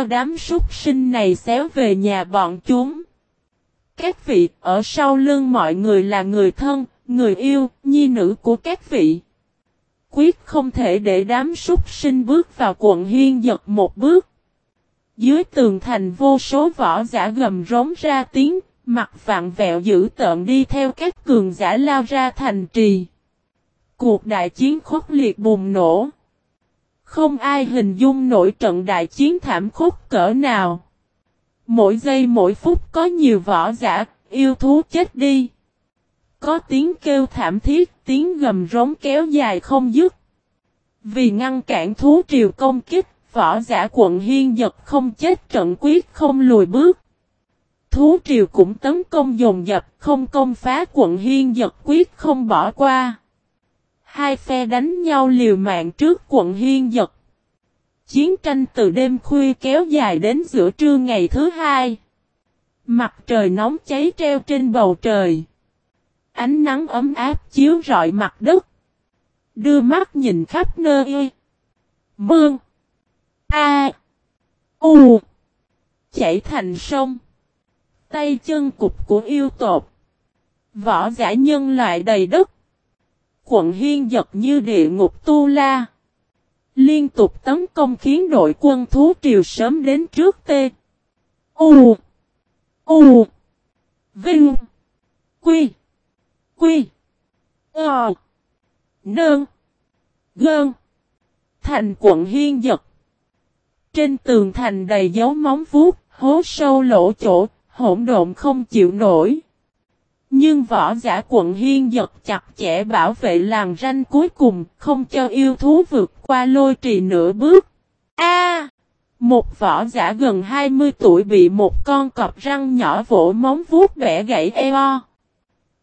cho đám súc sinh này xéo về nhà bọn chúng. Các vị, ở sau lưng mọi người là người thân, người yêu, nhi nữ của các vị. Quyết không thể để đám súc sinh bước vào quận hiên giật một bước. Dưới tường thành vô số võ giả gầm rống ra tiếng, mặt vạn vẹo dữ tợn đi theo các cường giả lao ra thành trì. Cuộc đại chiến khốc liệt bùng nổ. Không ai hình dung nổi trận đại chiến thảm khốc cỡ nào. Mỗi giây mỗi phút có nhiều võ giả, yêu thú chết đi. Có tiếng kêu thảm thiết, tiếng gầm rống kéo dài không dứt. Vì ngăn cản thú triều công kích, võ giả quận hiên giật không chết trận quyết không lùi bước. Thú triều cũng tấn công dồn dập, không công phá quận hiên giật quyết không bỏ qua. Hai phe đánh nhau liều mạng trước quận hiên giật. Chiến tranh từ đêm khuya kéo dài đến giữa trưa ngày thứ hai. Mặt trời nóng cháy treo trên bầu trời. Ánh nắng ấm áp chiếu rọi mặt đất. Đưa mắt nhìn khắp nơi. Bương. A. U. Chảy thành sông. Tay chân cục của yêu tột. Võ giả nhân loại đầy đất. Quận hiên giật như địa ngục tu la. Liên tục tấn công khiến đội quân thú triều sớm đến trước tê. U. U. Vinh. Quy. Quy. Ờ. Nơn. Gơn. Thành quận hiên giật. Trên tường thành đầy dấu móng vuốt, hố sâu lỗ chỗ, hỗn độn không chịu nổi. Nhưng võ giả quận hiên giật chặt chẽ bảo vệ làng ranh cuối cùng, không cho yêu thú vượt qua lôi trì nửa bước. A! một võ giả gần 20 tuổi bị một con cọp răng nhỏ vỗ móng vuốt bẻ gãy eo.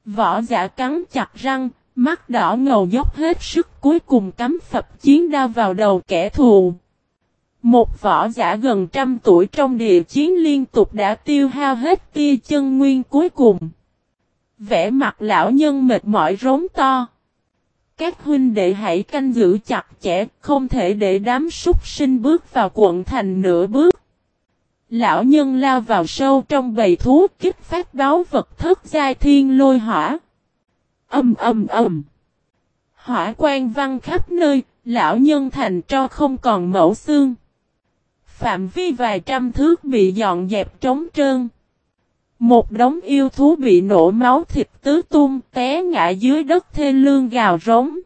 Võ giả cắn chặt răng, mắt đỏ ngầu dốc hết sức cuối cùng cắm phập chiến đao vào đầu kẻ thù. Một võ giả gần trăm tuổi trong địa chiến liên tục đã tiêu hao hết tia chân nguyên cuối cùng. Vẽ mặt lão nhân mệt mỏi rốn to. Các huynh đệ hãy canh giữ chặt chẽ, không thể để đám súc sinh bước vào quận thành nửa bước. Lão nhân lao vào sâu trong bầy thú kích phát báo vật thất giai thiên lôi hỏa. Âm âm âm. Hỏa quan văng khắp nơi, lão nhân thành cho không còn mẫu xương. Phạm vi vài trăm thước bị dọn dẹp trống trơn. Một đống yêu thú bị nổ máu thịt tứ tung té ngã dưới đất thê lương gào rống.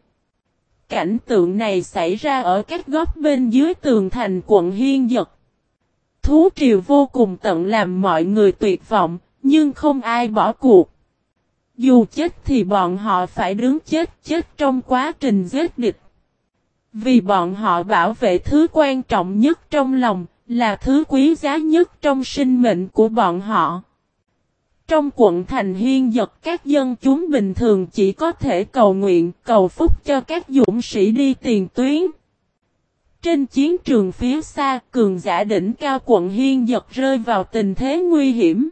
Cảnh tượng này xảy ra ở các góc bên dưới tường thành quận Hiên Dật. Thú triều vô cùng tận làm mọi người tuyệt vọng, nhưng không ai bỏ cuộc. Dù chết thì bọn họ phải đứng chết chết trong quá trình giết địch. Vì bọn họ bảo vệ thứ quan trọng nhất trong lòng, là thứ quý giá nhất trong sinh mệnh của bọn họ. Trong quận thành hiên giật các dân chúng bình thường chỉ có thể cầu nguyện, cầu phúc cho các dũng sĩ đi tiền tuyến. Trên chiến trường phía xa, cường giả đỉnh cao quận hiên giật rơi vào tình thế nguy hiểm.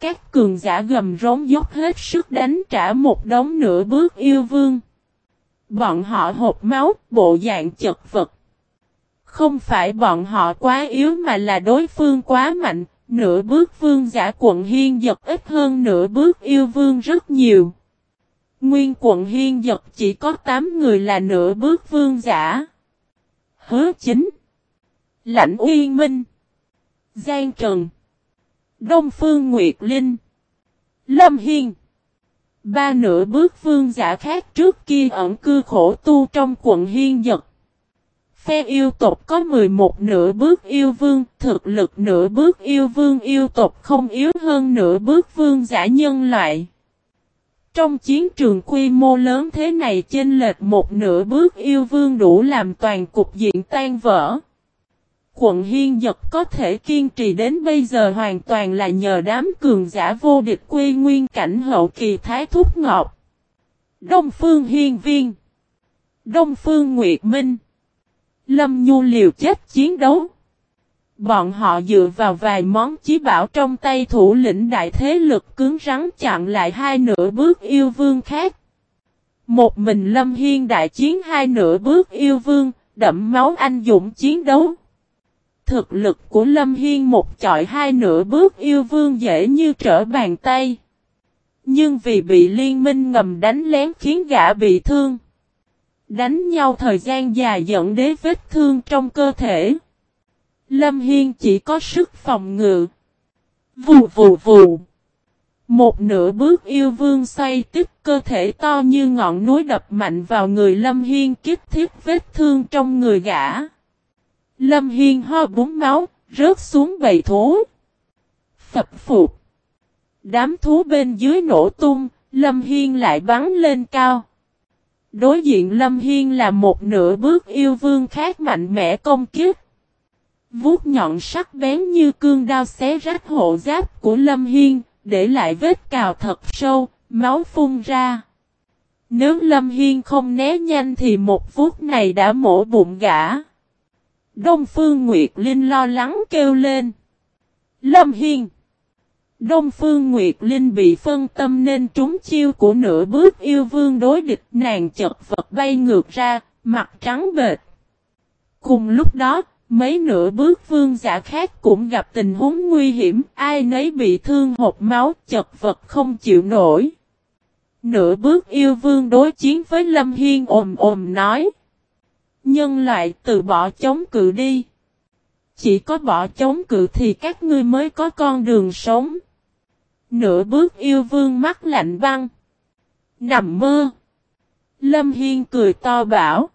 Các cường giả gầm rống dốc hết sức đánh trả một đống nửa bước yêu vương. Bọn họ hộp máu, bộ dạng chật vật. Không phải bọn họ quá yếu mà là đối phương quá mạnh, nửa bước vương giả quận hiên giật ít hơn nửa bước yêu vương rất nhiều. Nguyên quận hiên giật chỉ có 8 người là nửa bước vương giả. Hứa chính. Lãnh uyên minh. Giang Trần. Đông Phương Nguyệt Linh. Lâm Hiên. Ba nửa bước vương giả khác trước kia ẩn cư khổ tu trong quận hiên giật. Phe yêu tộc có 11 nửa bước yêu vương, thực lực nửa bước yêu vương yêu tộc không yếu hơn nửa bước vương giả nhân loại. Trong chiến trường quy mô lớn thế này chênh lệch một nửa bước yêu vương đủ làm toàn cục diện tan vỡ. Quận Hiên Dật có thể kiên trì đến bây giờ hoàn toàn là nhờ đám cường giả vô địch quy nguyên cảnh hậu kỳ thái thúc ngọc. Đông Phương Hiên Viên Đông Phương Nguyệt Minh Lâm Nhu liều chết chiến đấu. Bọn họ dựa vào vài món chí bảo trong tay thủ lĩnh đại thế lực cứng rắn chặn lại hai nửa bước yêu vương khác. Một mình Lâm Hiên đại chiến hai nửa bước yêu vương, đậm máu anh dũng chiến đấu. Thực lực của Lâm Hiên một chọi hai nửa bước yêu vương dễ như trở bàn tay. Nhưng vì bị liên minh ngầm đánh lén khiến gã bị thương. Đánh nhau thời gian dài dẫn đến vết thương trong cơ thể. Lâm Hiên chỉ có sức phòng ngự. Vù vù vù. Một nửa bước yêu vương xoay tiếp cơ thể to như ngọn núi đập mạnh vào người Lâm Hiên kích thiết vết thương trong người gã. Lâm Hiên ho búng máu, rớt xuống bầy thú. Phập phục. Đám thú bên dưới nổ tung, Lâm Hiên lại bắn lên cao. Đối diện Lâm Hiên là một nửa bước yêu vương khác mạnh mẽ công kiếp. Vuốt nhọn sắc bén như cương đao xé rách hộ giáp của Lâm Hiên, để lại vết cào thật sâu, máu phun ra. Nếu Lâm Hiên không né nhanh thì một vuốt này đã mổ bụng gã. Đông Phương Nguyệt Linh lo lắng kêu lên. Lâm Hiên. Đông Phương Nguyệt Linh bị phân tâm nên trúng chiêu của nửa bước yêu vương đối địch nàng chật vật bay ngược ra, mặt trắng bệt. Cùng lúc đó, mấy nửa bước vương giả khác cũng gặp tình huống nguy hiểm, ai nấy bị thương hộp máu chật vật không chịu nổi. Nửa bước yêu vương đối chiến với Lâm Hiên ồm ồm nói. Nhân loại từ bỏ chống cự đi. Chỉ có bỏ chống cự thì các ngươi mới có con đường sống. Nửa bước yêu vương mắt lạnh băng. Nằm mơ. Lâm Hiên cười to bảo.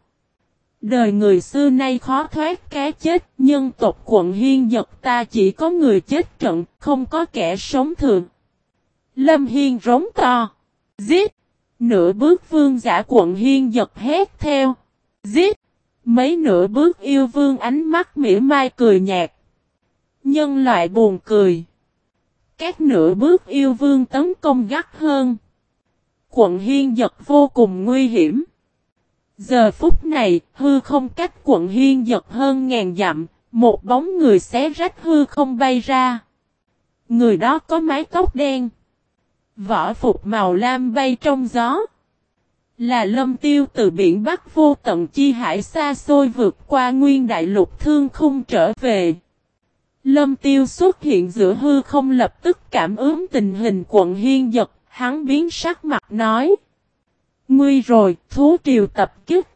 Đời người xưa nay khó thoát cái chết, nhân tộc quận Hiên giật ta chỉ có người chết trận, không có kẻ sống thường. Lâm Hiên rống to. Giết! Nửa bước vương giả quận Hiên giật hét theo. Giết! Mấy nửa bước yêu vương ánh mắt mỉa mai cười nhạt. Nhân loại buồn cười. Các nửa bước yêu vương tấn công gắt hơn. Quận Hiên giật vô cùng nguy hiểm. Giờ phút này, hư không cách quận Hiên giật hơn ngàn dặm, một bóng người xé rách hư không bay ra. Người đó có mái tóc đen. Võ phục màu lam bay trong gió. Là lâm tiêu từ biển Bắc vô tận chi hải xa xôi vượt qua nguyên đại lục thương không trở về. Lâm tiêu xuất hiện giữa hư không lập tức cảm ứng tình hình quận hiên giật, hắn biến sắc mặt nói. Nguy rồi, thú triều tập kích.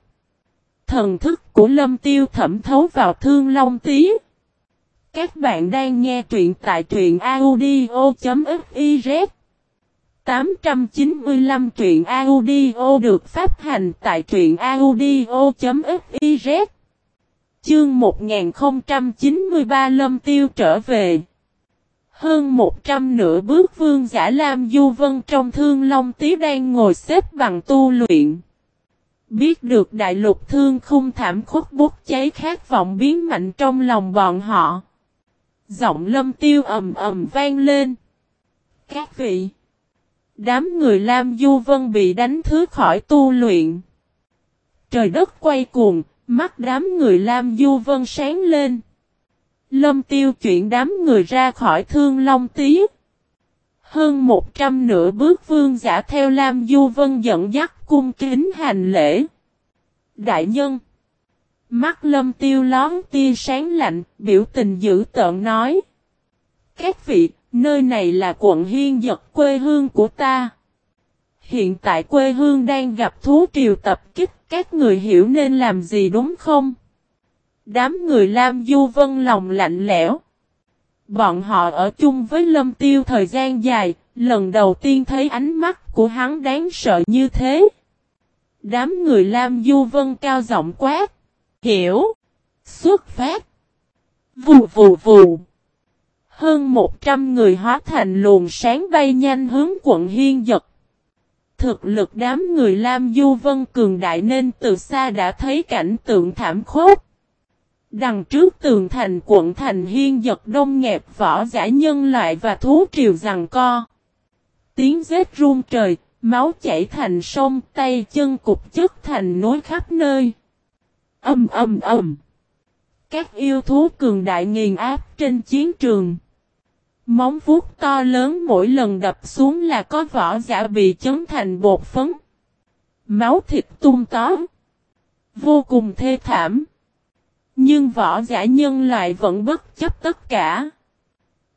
Thần thức của lâm tiêu thẩm thấu vào thương long tí. Các bạn đang nghe truyện tại truyện audio.fif 895 truyện audio được phát hành tại truyện audio.fiz Chương 1093 Lâm Tiêu trở về. Hơn 100 nửa bước vương giả Lam Du Vân trong thương Long Tí đang ngồi xếp bằng tu luyện. Biết được đại lục thương khung thảm khốc bút cháy khát vọng biến mạnh trong lòng bọn họ. Giọng lâm tiêu ầm ầm vang lên. Các vị Đám người Lam Du Vân bị đánh thứ khỏi tu luyện. Trời đất quay cuồng, mắt đám người Lam Du Vân sáng lên. Lâm tiêu chuyển đám người ra khỏi thương long tí. Hơn một trăm nửa bước vương giả theo Lam Du Vân dẫn dắt cung kính hành lễ. Đại nhân. Mắt lâm tiêu lón tia sáng lạnh, biểu tình dữ tợn nói. Các vị, Nơi này là quận Hiên Giật quê hương của ta. Hiện tại quê hương đang gặp thú triều tập kích, các người hiểu nên làm gì đúng không? Đám người Lam Du Vân lòng lạnh lẽo. Bọn họ ở chung với Lâm Tiêu thời gian dài, lần đầu tiên thấy ánh mắt của hắn đáng sợ như thế. Đám người Lam Du Vân cao giọng quát. Hiểu. Xuất phát. Vù vù vù. Hơn 100 người hóa thành luồng sáng bay nhanh hướng quận Hiên Giật. Thực lực đám người Lam Du Vân cường đại nên từ xa đã thấy cảnh tượng thảm khốc. Đằng trước tường thành quận thành Hiên Giật đông nghẹp võ giả nhân loại và thú triều rằng co. Tiếng rết run trời, máu chảy thành sông, tay chân cục chất thành nối khắp nơi. Âm âm âm. Các yêu thú cường đại nghiền áp trên chiến trường. Móng vuốt to lớn mỗi lần đập xuống là có vỏ giả bị chấn thành bột phấn. Máu thịt tung tó. Vô cùng thê thảm. Nhưng vỏ giả nhân loại vẫn bất chấp tất cả.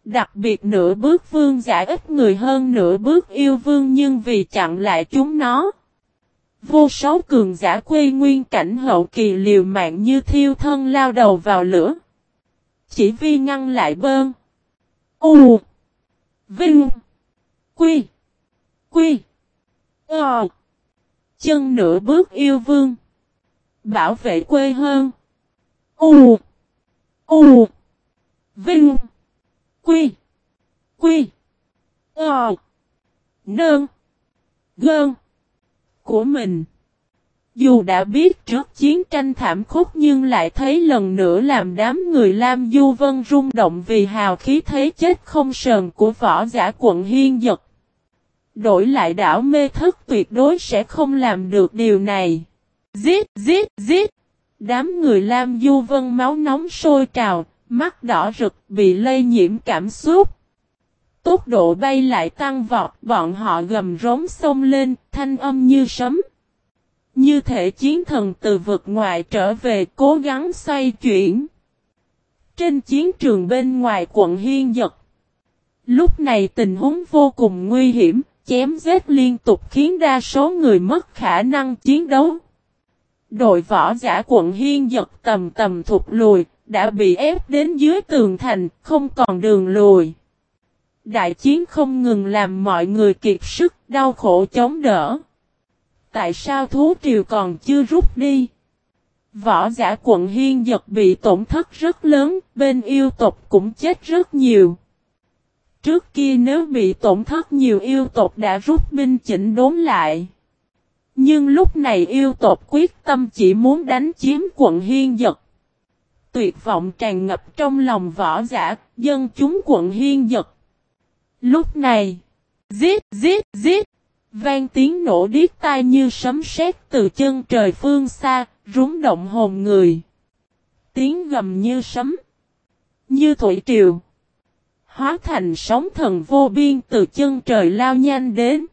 Đặc biệt nửa bước vương giả ít người hơn nửa bước yêu vương nhưng vì chặn lại chúng nó. Vô số cường giả quê nguyên cảnh hậu kỳ liều mạng như thiêu thân lao đầu vào lửa. Chỉ vì ngăn lại bơn. U. Vinh. Quy. Quy. Ờ. Chân nửa bước yêu vương. Bảo vệ quê hơn. U. U. Vinh. Quy. Quy. Ờ. Nơn. Gơn. Của mình. Dù đã biết trước chiến tranh thảm khốc nhưng lại thấy lần nữa làm đám người Lam Du Vân rung động vì hào khí thế chết không sờn của võ giả quận Hiên Dật. Đổi lại đảo mê thức tuyệt đối sẽ không làm được điều này. Giết, giết, giết. Đám người Lam Du Vân máu nóng sôi trào, mắt đỏ rực bị lây nhiễm cảm xúc. Tốc độ bay lại tăng vọt, bọn họ gầm rống sông lên, thanh âm như sấm. Như thể chiến thần từ vực ngoài trở về cố gắng xoay chuyển. Trên chiến trường bên ngoài quận Hiên giật Lúc này tình huống vô cùng nguy hiểm, chém giết liên tục khiến đa số người mất khả năng chiến đấu. Đội võ giả quận Hiên giật tầm tầm thụt lùi, đã bị ép đến dưới tường thành, không còn đường lùi. Đại chiến không ngừng làm mọi người kiệt sức, đau khổ chống đỡ. Tại sao thú triều còn chưa rút đi? Võ giả quận Hiên Giật bị tổn thất rất lớn, bên yêu tộc cũng chết rất nhiều. Trước kia nếu bị tổn thất nhiều yêu tộc đã rút binh chỉnh đốn lại. Nhưng lúc này yêu tộc quyết tâm chỉ muốn đánh chiếm quận Hiên Giật. Tuyệt vọng tràn ngập trong lòng võ giả, dân chúng quận Hiên Giật. Lúc này, giết, giết, giết, vang tiếng nổ điếc tai như sấm sét từ chân trời phương xa, rúng động hồn người. Tiếng gầm như sấm, như thủy triều. Hóa thành sóng thần vô biên từ chân trời lao nhanh đến.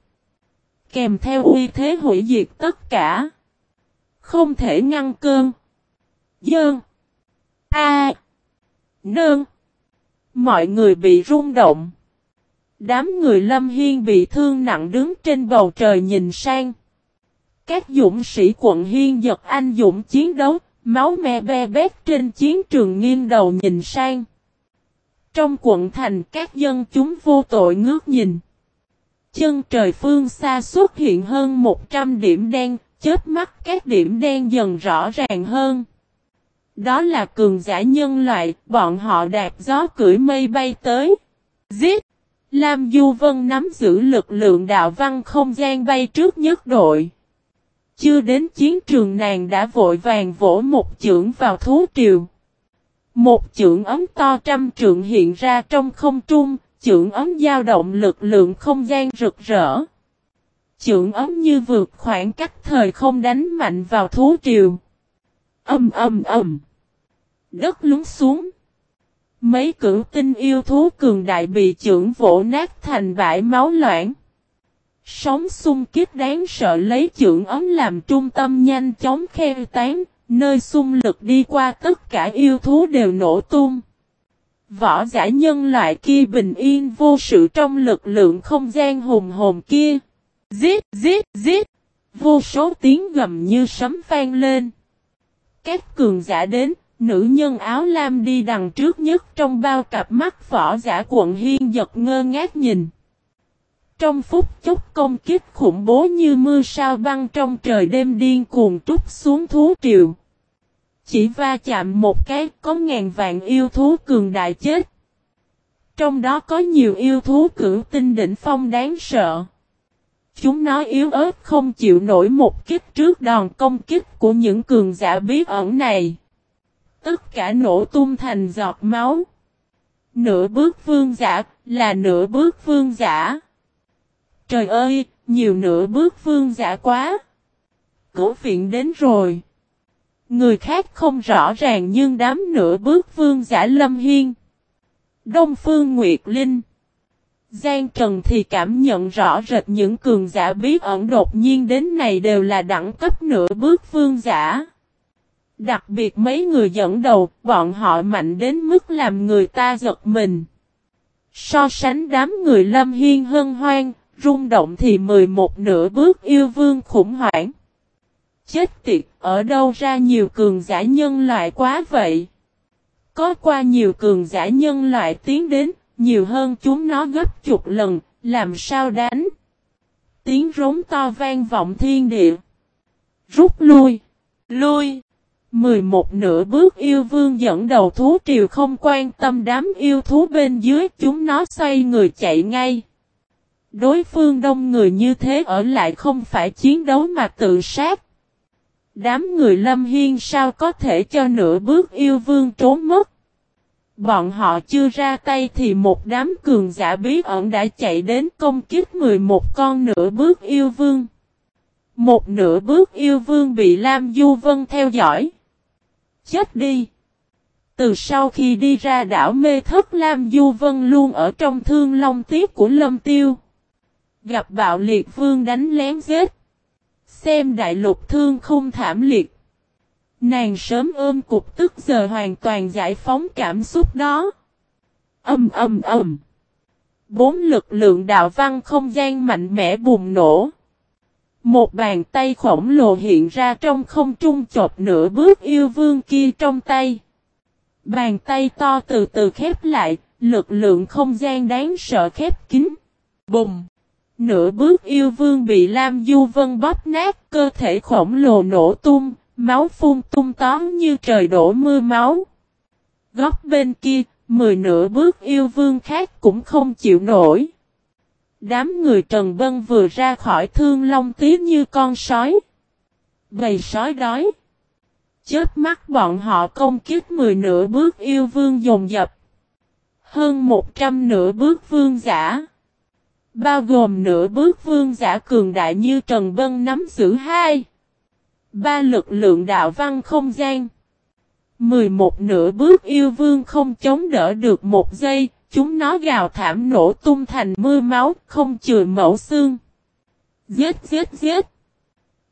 Kèm theo uy thế hủy diệt tất cả. Không thể ngăn cơn. Dơn. A. Nương. Mọi người bị rung động. Đám người Lâm Hiên bị thương nặng đứng trên bầu trời nhìn sang. Các dũng sĩ quận Hiên giật anh dũng chiến đấu, máu me be bét trên chiến trường nghiêng đầu nhìn sang. Trong quận thành các dân chúng vô tội ngước nhìn. Chân trời phương xa xuất hiện hơn 100 điểm đen, chết mắt các điểm đen dần rõ ràng hơn. Đó là cường giả nhân loại, bọn họ đạp gió cưỡi mây bay tới. Giết! Lam Du Vân nắm giữ lực lượng đạo văn không gian bay trước nhất đội. Chưa đến chiến trường nàng đã vội vàng vỗ một chưởng vào thú triều. Một chưởng ấm to trăm trượng hiện ra trong không trung, chưởng ấm dao động lực lượng không gian rực rỡ. Chưởng ấm như vượt khoảng cách thời không đánh mạnh vào thú triều. Âm âm âm. Đất lún xuống. Mấy cửu tinh yêu thú cường đại bị trưởng vỗ nát thành bãi máu loãng. Sóng xung kích đáng sợ lấy trưởng ấm làm trung tâm nhanh chóng khe tán, nơi xung lực đi qua tất cả yêu thú đều nổ tung. Võ giả nhân loại kia bình yên vô sự trong lực lượng không gian hùng hồn kia. Giết, giết, giết. Vô số tiếng gầm như sấm vang lên. Các cường giả đến, Nữ nhân áo lam đi đằng trước nhất trong bao cặp mắt võ giả quận hiên giật ngơ ngác nhìn. Trong phút chốc công kích khủng bố như mưa sao băng trong trời đêm điên cuồng trút xuống thú triều. Chỉ va chạm một cái, có ngàn vạn yêu thú cường đại chết. Trong đó có nhiều yêu thú cử tinh đỉnh phong đáng sợ. Chúng nó yếu ớt không chịu nổi một kích trước đòn công kích của những cường giả bí ẩn này. Tất cả nổ tung thành giọt máu. Nửa bước vương giả, là nửa bước vương giả. Trời ơi, nhiều nửa bước vương giả quá. Cổ viện đến rồi. Người khác không rõ ràng nhưng đám nửa bước vương giả lâm hiên. Đông Phương Nguyệt Linh. Giang Trần thì cảm nhận rõ rệt những cường giả bí ẩn đột nhiên đến này đều là đẳng cấp nửa bước vương giả. Đặc biệt mấy người dẫn đầu, bọn họ mạnh đến mức làm người ta giật mình. So sánh đám người lâm hiên hân hoang rung động thì 11 nửa bước yêu vương khủng hoảng. Chết tiệt, ở đâu ra nhiều cường giả nhân loại quá vậy? Có qua nhiều cường giả nhân loại tiến đến, nhiều hơn chúng nó gấp chục lần, làm sao đánh? Tiếng rống to vang vọng thiên địa. Rút lui, lui. 11 nửa bước yêu vương dẫn đầu thú triều không quan tâm đám yêu thú bên dưới, chúng nó xoay người chạy ngay. Đối phương đông người như thế ở lại không phải chiến đấu mà tự sát. Đám người lâm hiên sao có thể cho nửa bước yêu vương trốn mất. Bọn họ chưa ra tay thì một đám cường giả bí ẩn đã chạy đến công kích 11 con nửa bước yêu vương. Một nửa bước yêu vương bị Lam Du Vân theo dõi. Chết đi! Từ sau khi đi ra đảo mê thất Lam Du Vân luôn ở trong thương long tiếp của Lâm Tiêu. Gặp bạo liệt vương đánh lén giết. Xem đại lục thương không thảm liệt. Nàng sớm ôm cục tức giờ hoàn toàn giải phóng cảm xúc đó. Âm âm âm. Bốn lực lượng đạo văn không gian mạnh mẽ bùng nổ. Một bàn tay khổng lồ hiện ra trong không trung chộp nửa bước yêu vương kia trong tay. Bàn tay to từ từ khép lại, lực lượng không gian đáng sợ khép kín. Bùng! Nửa bước yêu vương bị Lam Du Vân bóp nát, cơ thể khổng lồ nổ tung, máu phun tung tóm như trời đổ mưa máu. Góc bên kia, mười nửa bước yêu vương khác cũng không chịu nổi. Đám người Trần Vân vừa ra khỏi thương long tí như con sói. Bầy sói đói. Chết mắt bọn họ công kiếp mười nửa bước yêu vương dồn dập. Hơn một trăm nửa bước vương giả. Bao gồm nửa bước vương giả cường đại như Trần Vân nắm giữ hai. Ba lực lượng đạo văn không gian. mười một nửa bước yêu vương không chống đỡ được một giây, chúng nó gào thảm nổ tung thành mưa máu, không chừa mẫu xương. Giết giết giết.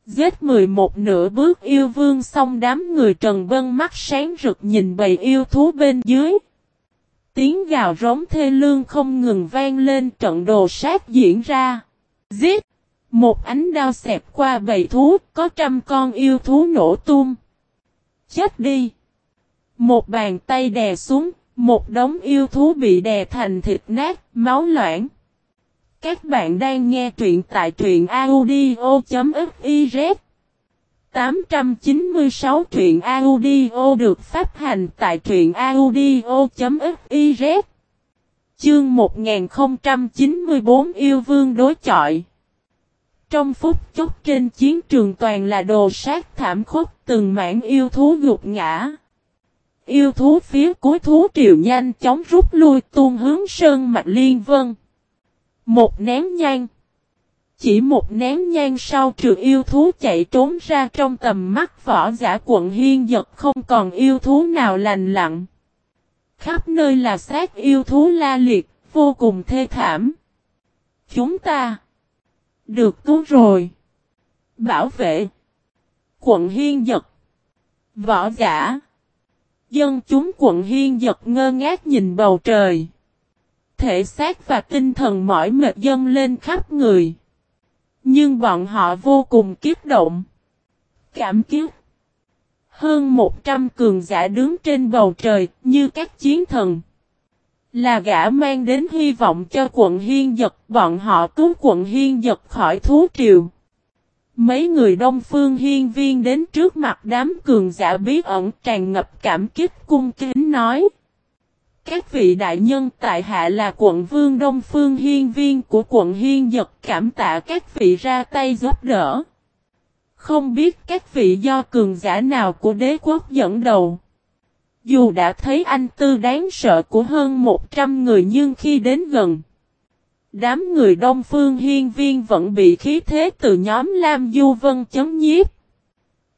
Giết mười một nửa bước yêu vương xong đám người Trần Vân mắt sáng rực nhìn bầy yêu thú bên dưới. Tiếng gào rống thê lương không ngừng vang lên trận đồ sát diễn ra. Giết! Một ánh đao xẹp qua bầy thú, có trăm con yêu thú nổ tung. Chết đi! Một bàn tay đè xuống, một đống yêu thú bị đè thành thịt nát, máu loãng. Các bạn đang nghe truyện tại truyện audio.fiz 896 truyện audio được phát hành tại truyện audio.fiz Chương 1094 yêu vương đối chọi Trong phút chốc trên chiến trường toàn là đồ sát thảm khốc từng mảng yêu thú gục ngã. Yêu thú phía cuối thú triều nhanh chóng rút lui tuôn hướng sơn mạch liên vân. Một nén nhang. Chỉ một nén nhang sau trừ yêu thú chạy trốn ra trong tầm mắt võ giả quận hiên giật không còn yêu thú nào lành lặng. Khắp nơi là xác yêu thú la liệt, vô cùng thê thảm. Chúng ta được cứu rồi. Bảo vệ. Quận hiên giật. Võ giả. Dân chúng quận hiên giật ngơ ngác nhìn bầu trời. Thể xác và tinh thần mỏi mệt dâng lên khắp người. Nhưng bọn họ vô cùng kiếp động. Cảm kiếp. Hơn 100 cường giả đứng trên bầu trời như các chiến thần. Là gã mang đến hy vọng cho quận Hiên Giật, bọn họ cứu quận Hiên Giật khỏi thú triều. Mấy người đông phương hiên viên đến trước mặt đám cường giả bí ẩn tràn ngập cảm kích cung kính nói. Các vị đại nhân tại hạ là quận vương đông phương hiên viên của quận hiên giật cảm tạ các vị ra tay giúp đỡ. Không biết các vị do cường giả nào của đế quốc dẫn đầu. Dù đã thấy anh tư đáng sợ của hơn 100 người nhưng khi đến gần. Đám người Đông Phương Hiên Viên vẫn bị khí thế từ nhóm Lam Du Vân chấn nhiếp.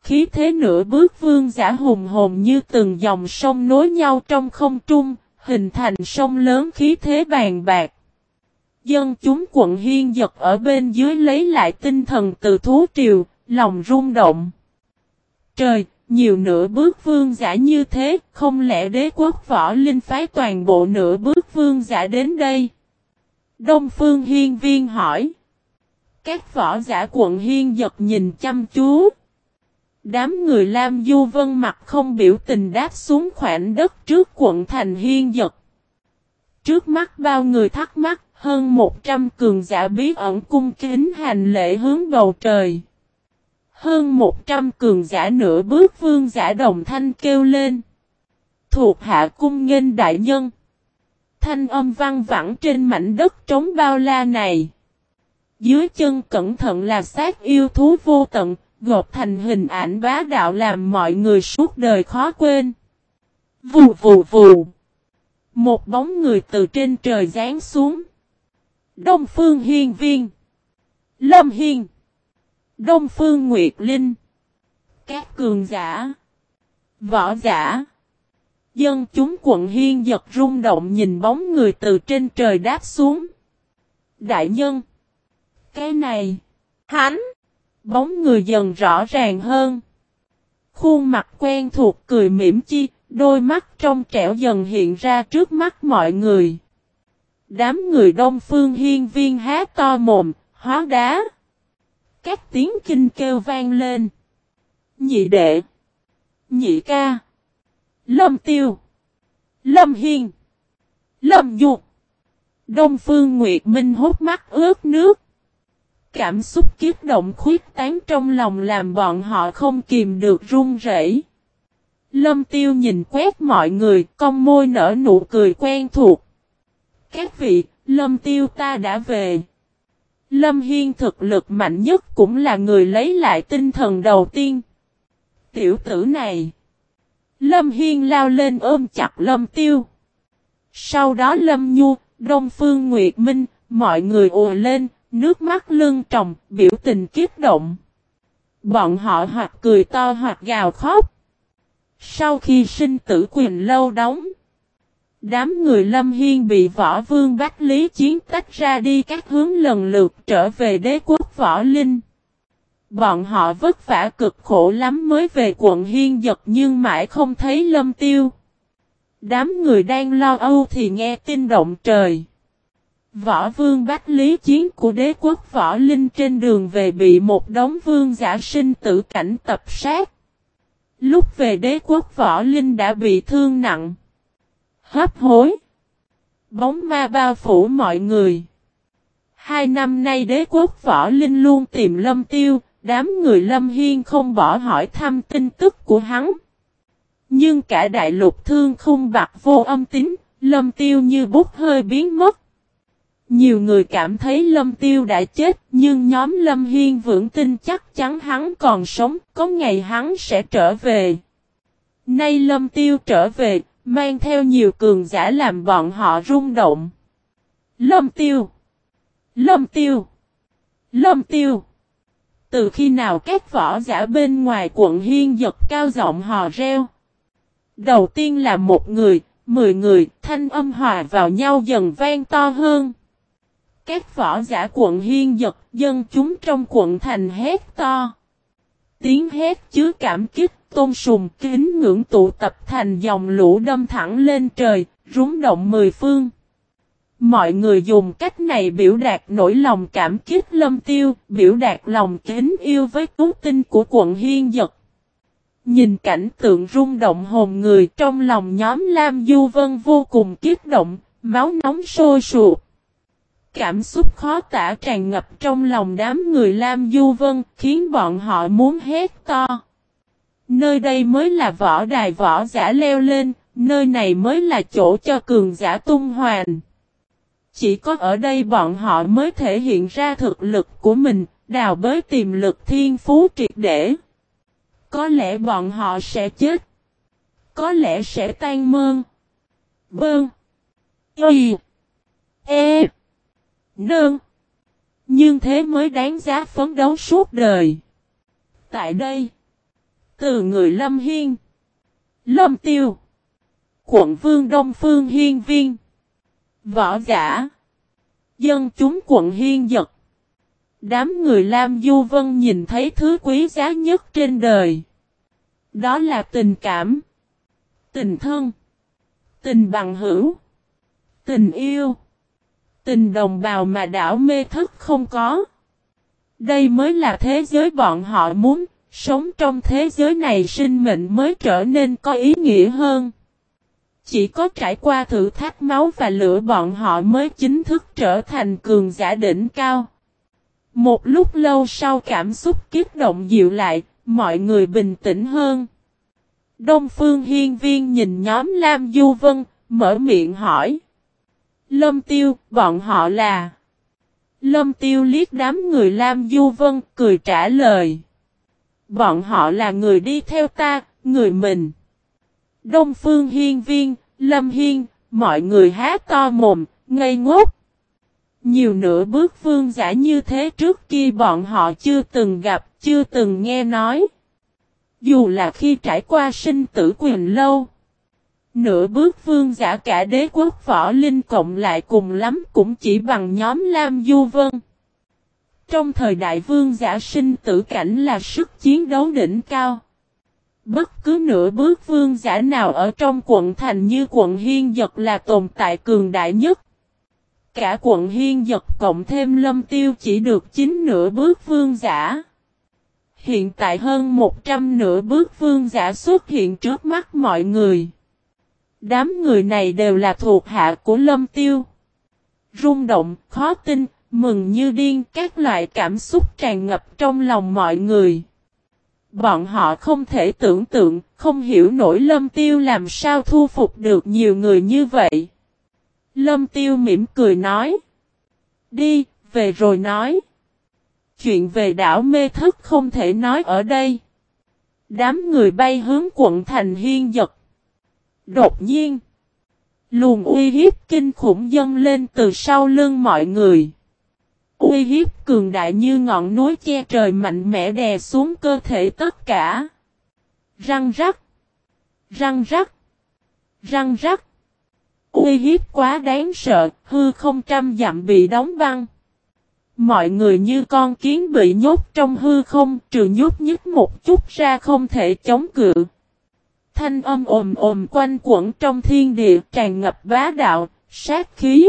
Khí thế nửa bước vương giả hùng hồn như từng dòng sông nối nhau trong không trung, hình thành sông lớn khí thế bàn bạc. Dân chúng quận Hiên giật ở bên dưới lấy lại tinh thần từ thú triều, lòng rung động. Trời, nhiều nửa bước vương giả như thế, không lẽ đế quốc võ linh phái toàn bộ nửa bước vương giả đến đây? Đông Phương Hiên Viên hỏi. Các võ giả quận Hiên giật nhìn chăm chú. Đám người Lam Du Vân mặt không biểu tình đáp xuống khoảng đất trước quận thành Hiên giật. Trước mắt bao người thắc mắc, hơn 100 cường giả bí ẩn cung kính hành lễ hướng bầu trời. Hơn 100 cường giả nửa bước vương giả đồng thanh kêu lên. Thuộc hạ cung nghênh đại nhân. Thanh âm vang vẳng trên mảnh đất trống bao la này. Dưới chân cẩn thận là xác yêu thú vô tận, gộp thành hình ảnh bá đạo làm mọi người suốt đời khó quên. Vù vù vù. Một bóng người từ trên trời giáng xuống. Đông Phương Hiên Viên. Lâm Hiên. Đông Phương Nguyệt Linh. Các cường giả. Võ giả. Dân chúng quận Hiên giật rung động nhìn bóng người từ trên trời đáp xuống. Đại nhân. Cái này. Hắn. Bóng người dần rõ ràng hơn. Khuôn mặt quen thuộc cười mỉm chi, đôi mắt trong trẻo dần hiện ra trước mắt mọi người. Đám người đông phương hiên viên há to mồm, hóa đá. Các tiếng kinh kêu vang lên. Nhị đệ. Nhị ca. Lâm tiêu. Lâm hiên. Lâm dục. Đông phương Nguyệt Minh hốt mắt ướt nước. Cảm xúc kiếp động khuyết tán trong lòng làm bọn họ không kìm được run rẩy. Lâm tiêu nhìn quét mọi người, cong môi nở nụ cười quen thuộc. Các vị, Lâm tiêu ta đã về. Lâm Hiên thực lực mạnh nhất cũng là người lấy lại tinh thần đầu tiên. Tiểu tử này. Lâm Hiên lao lên ôm chặt Lâm Tiêu. Sau đó Lâm Nhu, Đông Phương Nguyệt Minh, mọi người ùa lên, nước mắt lưng tròng, biểu tình kiếp động. Bọn họ hoặc cười to hoặc gào khóc. Sau khi sinh tử quyền lâu đóng, đám người Lâm Hiên bị võ vương Bách Lý Chiến tách ra đi các hướng lần lượt trở về đế quốc võ linh. Bọn họ vất vả cực khổ lắm mới về quận Hiên giật nhưng mãi không thấy Lâm Tiêu. Đám người đang lo âu thì nghe tin động trời. Võ vương Bách Lý Chiến của đế quốc võ linh trên đường về bị một đống vương giả sinh tử cảnh tập sát. Lúc về đế quốc võ linh đã bị thương nặng. Hấp hối. Bóng ma bao phủ mọi người. Hai năm nay đế quốc võ linh luôn tìm lâm tiêu, đám người lâm hiên không bỏ hỏi thăm tin tức của hắn. Nhưng cả đại lục thương không bạc vô âm tính, lâm tiêu như bút hơi biến mất. Nhiều người cảm thấy Lâm Tiêu đã chết, nhưng nhóm Lâm Hiên vững tin chắc chắn hắn còn sống, có ngày hắn sẽ trở về. Nay Lâm Tiêu trở về, mang theo nhiều cường giả làm bọn họ rung động. Lâm Tiêu! Lâm Tiêu! Lâm Tiêu! Từ khi nào các võ giả bên ngoài quận Hiên giật cao giọng hò reo? Đầu tiên là một người, mười người, thanh âm hòa vào nhau dần vang to hơn. Các võ giả quận hiên giật dân chúng trong quận thành hét to. Tiếng hét chứa cảm kích, tôn sùng kính ngưỡng tụ tập thành dòng lũ đâm thẳng lên trời, rúng động mười phương. Mọi người dùng cách này biểu đạt nỗi lòng cảm kích lâm tiêu, biểu đạt lòng kính yêu với cứu tinh của quận Hiên Giật. Nhìn cảnh tượng rung động hồn người trong lòng nhóm Lam Du Vân vô cùng kích động, máu nóng sôi sụp. Cảm xúc khó tả tràn ngập trong lòng đám người Lam Du Vân khiến bọn họ muốn hét to. Nơi đây mới là võ đài võ giả leo lên, nơi này mới là chỗ cho cường giả tung hoàn. Chỉ có ở đây bọn họ mới thể hiện ra thực lực của mình, đào bới tiềm lực thiên phú triệt để. Có lẽ bọn họ sẽ chết. Có lẽ sẽ tan mơn. Bơn. Y. E. Nơn. Nhưng thế mới đáng giá phấn đấu suốt đời. Tại đây. Từ người Lâm Hiên. Lâm Tiêu. Quận Vương Đông Phương Hiên Viên. Võ giả. Dân chúng quận Hiên Giật. Đám người Lam Du Vân nhìn thấy thứ quý giá nhất trên đời. Đó là tình cảm, tình thân, tình bằng hữu, tình yêu, tình đồng bào mà đảo mê thức không có. Đây mới là thế giới bọn họ muốn, sống trong thế giới này sinh mệnh mới trở nên có ý nghĩa hơn. Chỉ có trải qua thử thách máu và lửa bọn họ mới chính thức trở thành cường giả đỉnh cao. Một lúc lâu sau cảm xúc kiếp động dịu lại, mọi người bình tĩnh hơn. Đông Phương Hiên Viên nhìn nhóm Lam Du Vân, mở miệng hỏi. Lâm Tiêu, bọn họ là... Lâm Tiêu liếc đám người Lam Du Vân, cười trả lời. Bọn họ là người đi theo ta, người mình. Đông Phương Hiên Viên, Lâm Hiên, mọi người há to mồm, ngây ngốc. Nhiều nửa bước vương giả như thế trước kia bọn họ chưa từng gặp, chưa từng nghe nói. Dù là khi trải qua sinh tử quyền lâu. Nửa bước vương giả cả đế quốc võ linh cộng lại cùng lắm cũng chỉ bằng nhóm Lam Du Vân. Trong thời đại vương giả sinh tử cảnh là sức chiến đấu đỉnh cao. Bất cứ nửa bước vương giả nào ở trong quận thành như quận Hiên Giật là tồn tại cường đại nhất. Cả quận Hiên Giật cộng thêm lâm tiêu chỉ được 9 nửa bước vương giả. Hiện tại hơn 100 nửa bước vương giả xuất hiện trước mắt mọi người. Đám người này đều là thuộc hạ của lâm tiêu. Rung động, khó tin, mừng như điên các loại cảm xúc tràn ngập trong lòng mọi người. Bọn họ không thể tưởng tượng, không hiểu nổi lâm tiêu làm sao thu phục được nhiều người như vậy. Lâm tiêu mỉm cười nói. Đi, về rồi nói. Chuyện về đảo mê thức không thể nói ở đây. Đám người bay hướng quận thành hiên giật. Đột nhiên. Luồng uy hiếp kinh khủng dâng lên từ sau lưng mọi người. Uy hiếp cường đại như ngọn núi che trời mạnh mẽ đè xuống cơ thể tất cả. Răng rắc. Răng rắc. Răng rắc. Uy hiếp quá đáng sợ, hư không trăm dặm bị đóng băng. Mọi người như con kiến bị nhốt trong hư không, trừ nhốt nhích một chút ra không thể chống cự. Thanh âm ồm ồm quanh quẩn trong thiên địa tràn ngập bá đạo, sát khí.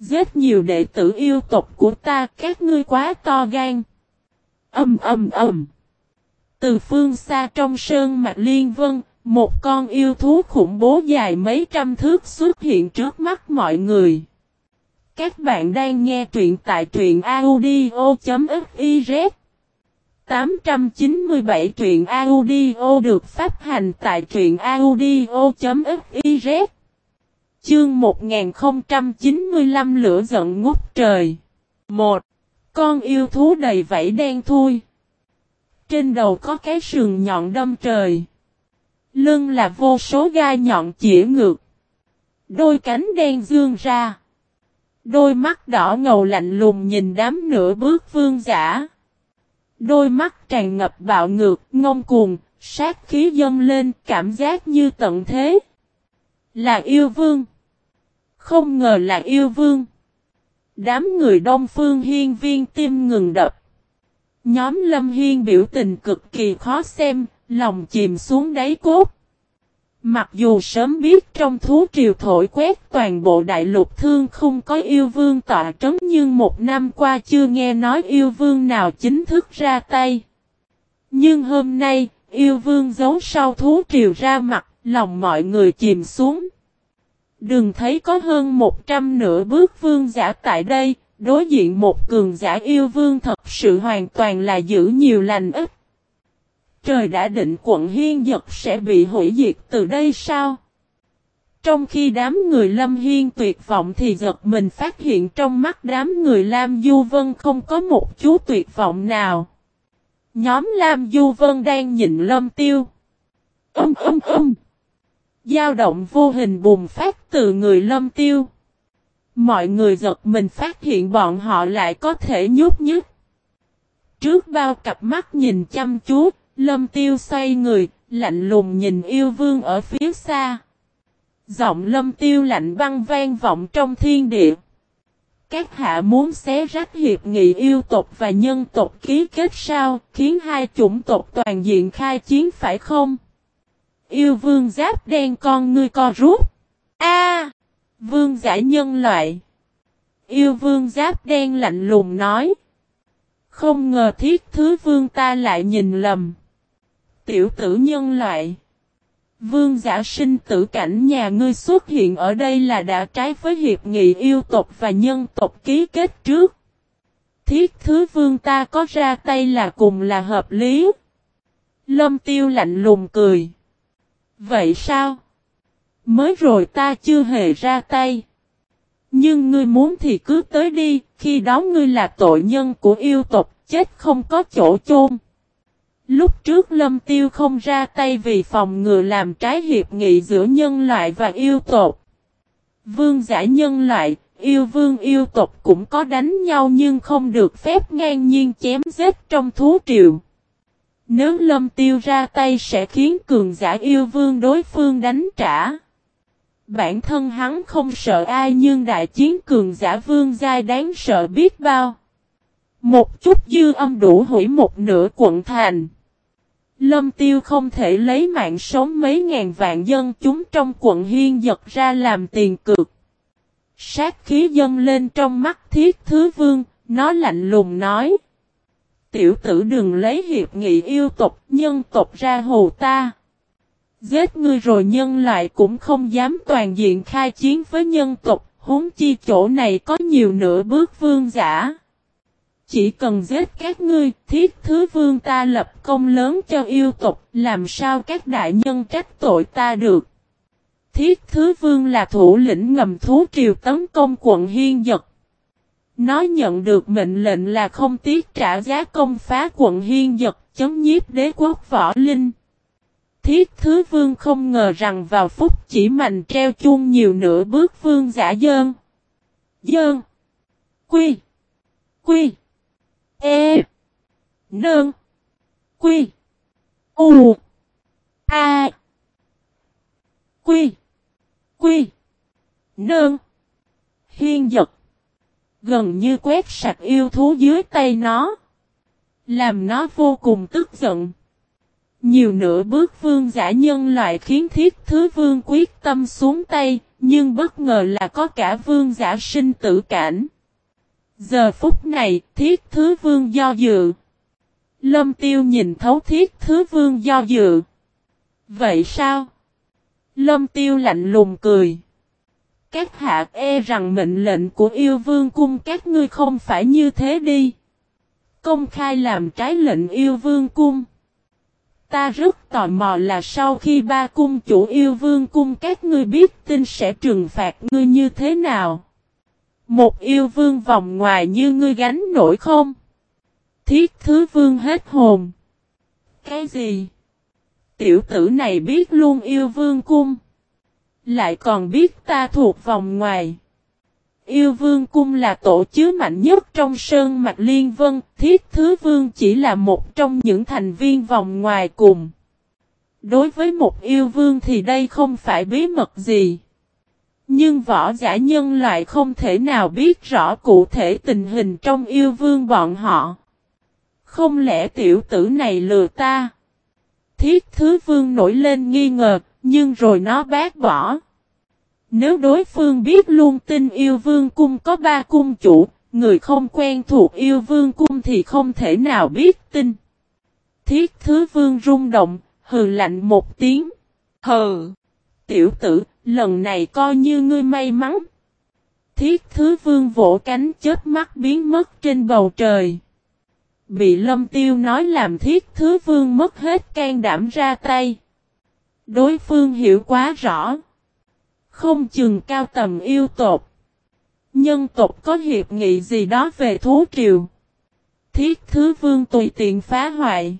Giết nhiều đệ tử yêu tộc của ta, các ngươi quá to gan. Âm âm âm. Từ phương xa trong sơn mạch liên vân, một con yêu thú khủng bố dài mấy trăm thước xuất hiện trước mắt mọi người. Các bạn đang nghe truyện tại truyện audio.fiz 897 truyện audio được phát hành tại truyện audio.fiz Chương 1095 lửa giận ngút trời. 1. Con yêu thú đầy vảy đen thui. Trên đầu có cái sừng nhọn đâm trời. Lưng là vô số gai nhọn chĩa ngược. Đôi cánh đen dương ra. Đôi mắt đỏ ngầu lạnh lùng nhìn đám nửa bước vương giả. Đôi mắt tràn ngập bạo ngược, ngông cuồng, sát khí dâng lên, cảm giác như tận thế. Là yêu vương. Không ngờ là yêu vương. Đám người đông phương hiên viên tim ngừng đập. Nhóm lâm hiên biểu tình cực kỳ khó xem, lòng chìm xuống đáy cốt. Mặc dù sớm biết trong thú triều thổi quét toàn bộ đại lục thương không có yêu vương tọa trấn nhưng một năm qua chưa nghe nói yêu vương nào chính thức ra tay. Nhưng hôm nay, yêu vương giấu sau thú triều ra mặt, lòng mọi người chìm xuống. Đừng thấy có hơn một trăm nửa bước vương giả tại đây, đối diện một cường giả yêu vương thật sự hoàn toàn là giữ nhiều lành ít. Trời đã định quận Hiên Giật sẽ bị hủy diệt từ đây sao? Trong khi đám người Lâm Hiên tuyệt vọng thì giật mình phát hiện trong mắt đám người Lam Du Vân không có một chú tuyệt vọng nào. Nhóm Lam Du Vân đang nhìn Lâm Tiêu. Âm âm âm dao động vô hình bùng phát từ người Lâm Tiêu. Mọi người giật mình phát hiện bọn họ lại có thể nhút nhứt. Trước bao cặp mắt nhìn chăm chú, Lâm tiêu xoay người, lạnh lùng nhìn yêu vương ở phía xa. Giọng lâm tiêu lạnh băng vang vọng trong thiên địa. Các hạ muốn xé rách hiệp nghị yêu tộc và nhân tộc ký kết sao, khiến hai chủng tộc toàn diện khai chiến phải không? Yêu vương giáp đen con ngươi co rút. A, Vương giả nhân loại. Yêu vương giáp đen lạnh lùng nói. Không ngờ thiết thứ vương ta lại nhìn lầm. Tiểu tử nhân loại. Vương giả sinh tử cảnh nhà ngươi xuất hiện ở đây là đã trái với hiệp nghị yêu tộc và nhân tộc ký kết trước. Thiết thứ vương ta có ra tay là cùng là hợp lý. Lâm tiêu lạnh lùng cười. Vậy sao? Mới rồi ta chưa hề ra tay. Nhưng ngươi muốn thì cứ tới đi, khi đó ngươi là tội nhân của yêu tộc, chết không có chỗ chôn. Lúc trước Lâm Tiêu không ra tay vì phòng ngừa làm trái hiệp nghị giữa nhân loại và yêu tộc. Vương giả nhân loại, yêu vương yêu tộc cũng có đánh nhau nhưng không được phép ngang nhiên chém giết trong thú triều. Nếu Lâm Tiêu ra tay sẽ khiến cường giả yêu vương đối phương đánh trả. Bản thân hắn không sợ ai nhưng đại chiến cường giả vương giai đáng sợ biết bao. Một chút dư âm đủ hủy một nửa quận thành. Lâm Tiêu không thể lấy mạng sống mấy ngàn vạn dân chúng trong quận hiên giật ra làm tiền cược. Sát khí dâng lên trong mắt thiết thứ vương, nó lạnh lùng nói. Tiểu tử đừng lấy hiệp nghị yêu tộc, nhân tộc ra hồ ta. Giết ngươi rồi nhân loại cũng không dám toàn diện khai chiến với nhân tộc, huống chi chỗ này có nhiều nửa bước vương giả. Chỉ cần giết các ngươi, thiết thứ vương ta lập công lớn cho yêu tộc, làm sao các đại nhân trách tội ta được. Thiết thứ vương là thủ lĩnh ngầm thú triều tấn công quận Hiên Giật. Nó nhận được mệnh lệnh là không tiếc trả giá công phá quận Hiên Giật, chấm nhiếp đế quốc võ linh. Thiết thứ vương không ngờ rằng vào phút chỉ mạnh treo chuông nhiều nửa bước vương giả dơn. Dơn. Quy. Quy. E. Nương. Quy. U. A. Quy. Quy. Nương. Hiên giật. Gần như quét sạch yêu thú dưới tay nó. Làm nó vô cùng tức giận. Nhiều nửa bước vương giả nhân loại khiến thiết thứ vương quyết tâm xuống tay, nhưng bất ngờ là có cả vương giả sinh tử cảnh. Giờ phút này, thiết thứ vương do dự. Lâm tiêu nhìn thấu thiết thứ vương do dự. Vậy sao? Lâm tiêu lạnh lùng cười. Các hạ e rằng mệnh lệnh của yêu vương cung các ngươi không phải như thế đi. Công khai làm trái lệnh yêu vương cung. Ta rất tò mò là sau khi ba cung chủ yêu vương cung các ngươi biết tin sẽ trừng phạt ngươi như thế nào. Một yêu vương vòng ngoài như ngươi gánh nổi không? Thiết thứ vương hết hồn. Cái gì? Tiểu tử này biết luôn yêu vương cung. Lại còn biết ta thuộc vòng ngoài. Yêu vương cung là tổ chứa mạnh nhất trong sơn mạch liên vân, thiết thứ vương chỉ là một trong những thành viên vòng ngoài cùng. Đối với một yêu vương thì đây không phải bí mật gì. Nhưng võ giả nhân loại không thể nào biết rõ cụ thể tình hình trong yêu vương bọn họ. Không lẽ tiểu tử này lừa ta? Thiết thứ vương nổi lên nghi ngờ, nhưng rồi nó bác bỏ. Nếu đối phương biết luôn tin yêu vương cung có ba cung chủ, người không quen thuộc yêu vương cung thì không thể nào biết tin. Thiết thứ vương rung động, hừ lạnh một tiếng. Hừ! Tiểu tử, lần này coi như ngươi may mắn. Thiết thứ vương vỗ cánh chết mắt biến mất trên bầu trời. Bị lâm tiêu nói làm thiết thứ vương mất hết can đảm ra tay. Đối phương hiểu quá rõ. Không chừng cao tầm yêu tộc. Nhân tộc có hiệp nghị gì đó về thú triều. Thiết thứ vương tùy tiện phá hoại.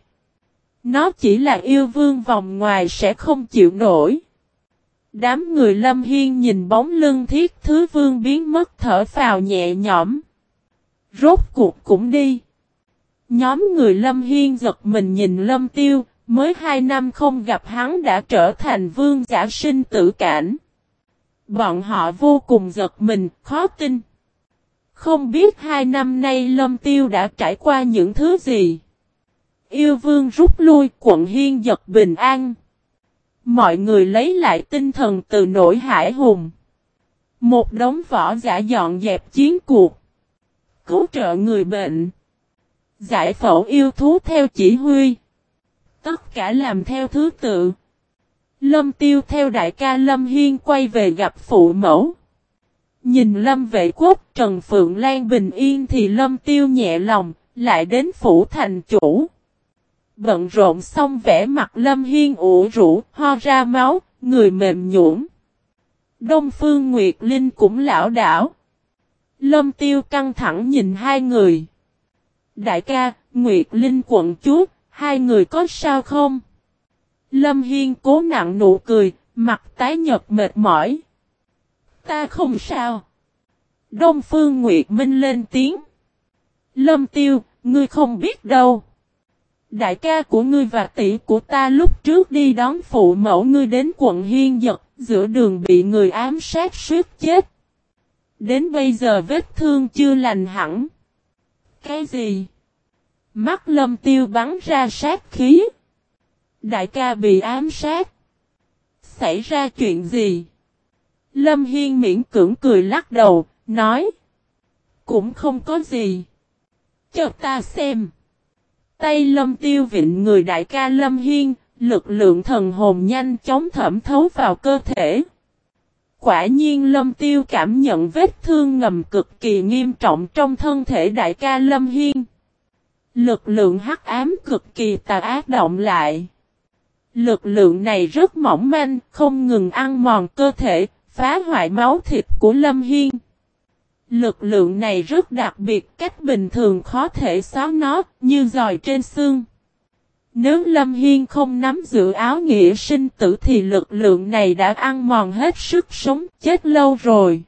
Nó chỉ là yêu vương vòng ngoài sẽ không chịu nổi. Đám người lâm hiên nhìn bóng lưng thiết thứ vương biến mất thở phào nhẹ nhõm. Rốt cuộc cũng đi. Nhóm người lâm hiên giật mình nhìn lâm tiêu, mới hai năm không gặp hắn đã trở thành vương giả sinh tử cảnh. Bọn họ vô cùng giật mình, khó tin. Không biết hai năm nay Lâm Tiêu đã trải qua những thứ gì. Yêu vương rút lui quận hiên giật bình an. Mọi người lấy lại tinh thần từ nỗi hải hùng. Một đống võ giả dọn dẹp chiến cuộc. Cứu trợ người bệnh. Giải phẫu yêu thú theo chỉ huy. Tất cả làm theo thứ tự. Lâm tiêu theo đại ca Lâm Hiên quay về gặp phụ mẫu. Nhìn Lâm vệ quốc Trần Phượng Lan bình yên thì Lâm tiêu nhẹ lòng, lại đến phủ thành chủ. Bận rộn xong vẻ mặt Lâm Hiên ủ rũ, ho ra máu, người mềm nhũn. Đông Phương Nguyệt Linh cũng lão đảo. Lâm tiêu căng thẳng nhìn hai người. Đại ca, Nguyệt Linh quận chúa, hai người có sao không? Lâm Hiên cố nặng nụ cười, mặt tái nhật mệt mỏi. Ta không sao. Đông Phương Nguyệt Minh lên tiếng. Lâm Tiêu, ngươi không biết đâu. Đại ca của ngươi và tỷ của ta lúc trước đi đón phụ mẫu ngươi đến quận Hiên Giật, giữa đường bị người ám sát suýt chết. Đến bây giờ vết thương chưa lành hẳn. Cái gì? Mắt lâm tiêu bắn ra sát khí. Đại ca bị ám sát. Xảy ra chuyện gì? Lâm Hiên miễn cưỡng cười lắc đầu, nói. Cũng không có gì. Cho ta xem. Tay lâm tiêu vịnh người đại ca Lâm Hiên, lực lượng thần hồn nhanh chóng thẩm thấu vào cơ thể. Quả nhiên Lâm Tiêu cảm nhận vết thương ngầm cực kỳ nghiêm trọng trong thân thể đại ca Lâm Hiên. Lực lượng hắc ám cực kỳ tà ác động lại. Lực lượng này rất mỏng manh, không ngừng ăn mòn cơ thể, phá hoại máu thịt của Lâm Hiên. Lực lượng này rất đặc biệt, cách bình thường khó thể xóa nó, như giòi trên xương. Nếu Lâm Hiên không nắm giữ áo nghĩa sinh tử thì lực lượng này đã ăn mòn hết sức sống, chết lâu rồi.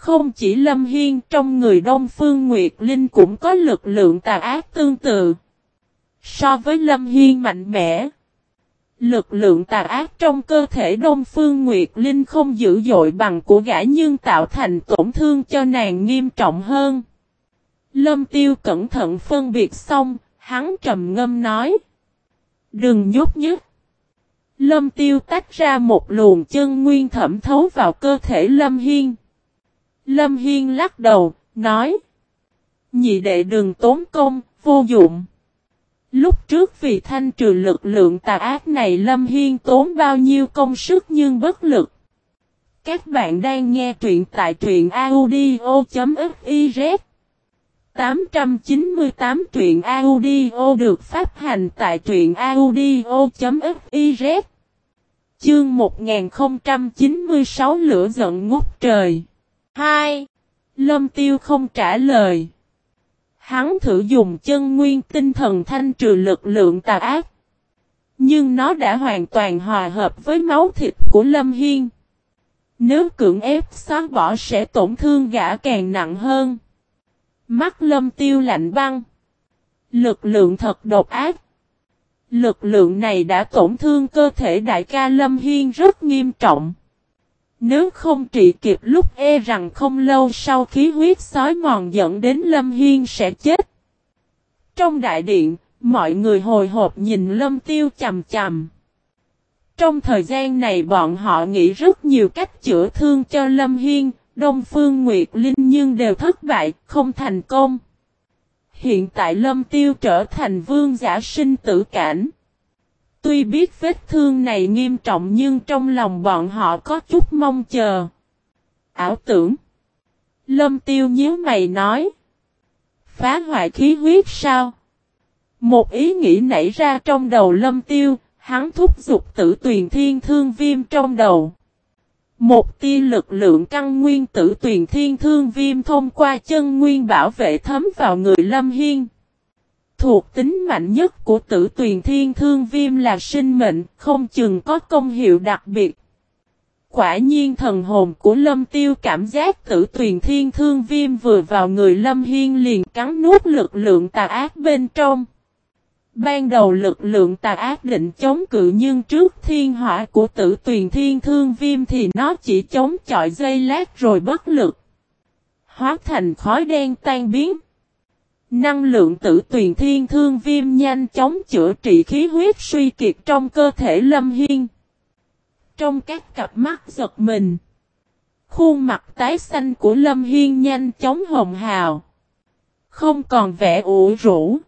Không chỉ Lâm Hiên trong người Đông Phương Nguyệt Linh cũng có lực lượng tà ác tương tự. So với Lâm Hiên mạnh mẽ, lực lượng tà ác trong cơ thể Đông Phương Nguyệt Linh không dữ dội bằng của gã nhưng tạo thành tổn thương cho nàng nghiêm trọng hơn. Lâm Tiêu cẩn thận phân biệt xong, hắn trầm ngâm nói. Đừng nhúc nhích. Lâm Tiêu tách ra một luồng chân nguyên thẩm thấu vào cơ thể Lâm Hiên. Lâm Hiên lắc đầu, nói. Nhị đệ đừng tốn công, vô dụng. Lúc trước vì thanh trừ lực lượng tà ác này Lâm Hiên tốn bao nhiêu công sức nhưng bất lực. Các bạn đang nghe truyện tại truyện audio.fiz 898 truyện audio được phát hành tại truyện audio.fiz Chương 1096 lửa giận ngút trời hai, Lâm Tiêu không trả lời. Hắn thử dùng chân nguyên tinh thần thanh trừ lực lượng tà ác. Nhưng nó đã hoàn toàn hòa hợp với máu thịt của Lâm Hiên. Nếu cưỡng ép xóa bỏ sẽ tổn thương gã càng nặng hơn. Mắt Lâm Tiêu lạnh băng. Lực lượng thật độc ác. Lực lượng này đã tổn thương cơ thể đại ca Lâm Hiên rất nghiêm trọng. Nếu không trị kịp lúc e rằng không lâu sau khí huyết sói mòn dẫn đến Lâm Hiên sẽ chết. Trong đại điện, mọi người hồi hộp nhìn Lâm Tiêu chầm chầm. Trong thời gian này bọn họ nghĩ rất nhiều cách chữa thương cho Lâm Hiên, Đông Phương Nguyệt Linh nhưng đều thất bại, không thành công. Hiện tại Lâm Tiêu trở thành vương giả sinh tử cảnh. Tuy biết vết thương này nghiêm trọng nhưng trong lòng bọn họ có chút mong chờ. Ảo tưởng. Lâm tiêu nhíu mày nói. Phá hoại khí huyết sao? Một ý nghĩ nảy ra trong đầu lâm tiêu, hắn thúc giục tử tuyền thiên thương viêm trong đầu. Một tia lực lượng căn nguyên tử tuyền thiên thương viêm thông qua chân nguyên bảo vệ thấm vào người lâm hiên. Thuộc tính mạnh nhất của tử tuyền thiên thương viêm là sinh mệnh, không chừng có công hiệu đặc biệt. Quả nhiên thần hồn của Lâm Tiêu cảm giác tử tuyền thiên thương viêm vừa vào người Lâm Hiên liền cắn nuốt lực lượng tà ác bên trong. Ban đầu lực lượng tà ác định chống cự nhưng trước thiên hỏa của tử tuyền thiên thương viêm thì nó chỉ chống chọi dây lát rồi bất lực. Hóa thành khói đen tan biến. Năng lượng tử tuyền thiên thương viêm nhanh chóng chữa trị khí huyết suy kiệt trong cơ thể Lâm Hiên. Trong các cặp mắt giật mình. Khuôn mặt tái xanh của Lâm Hiên nhanh chóng hồng hào. Không còn vẻ ủ rũ.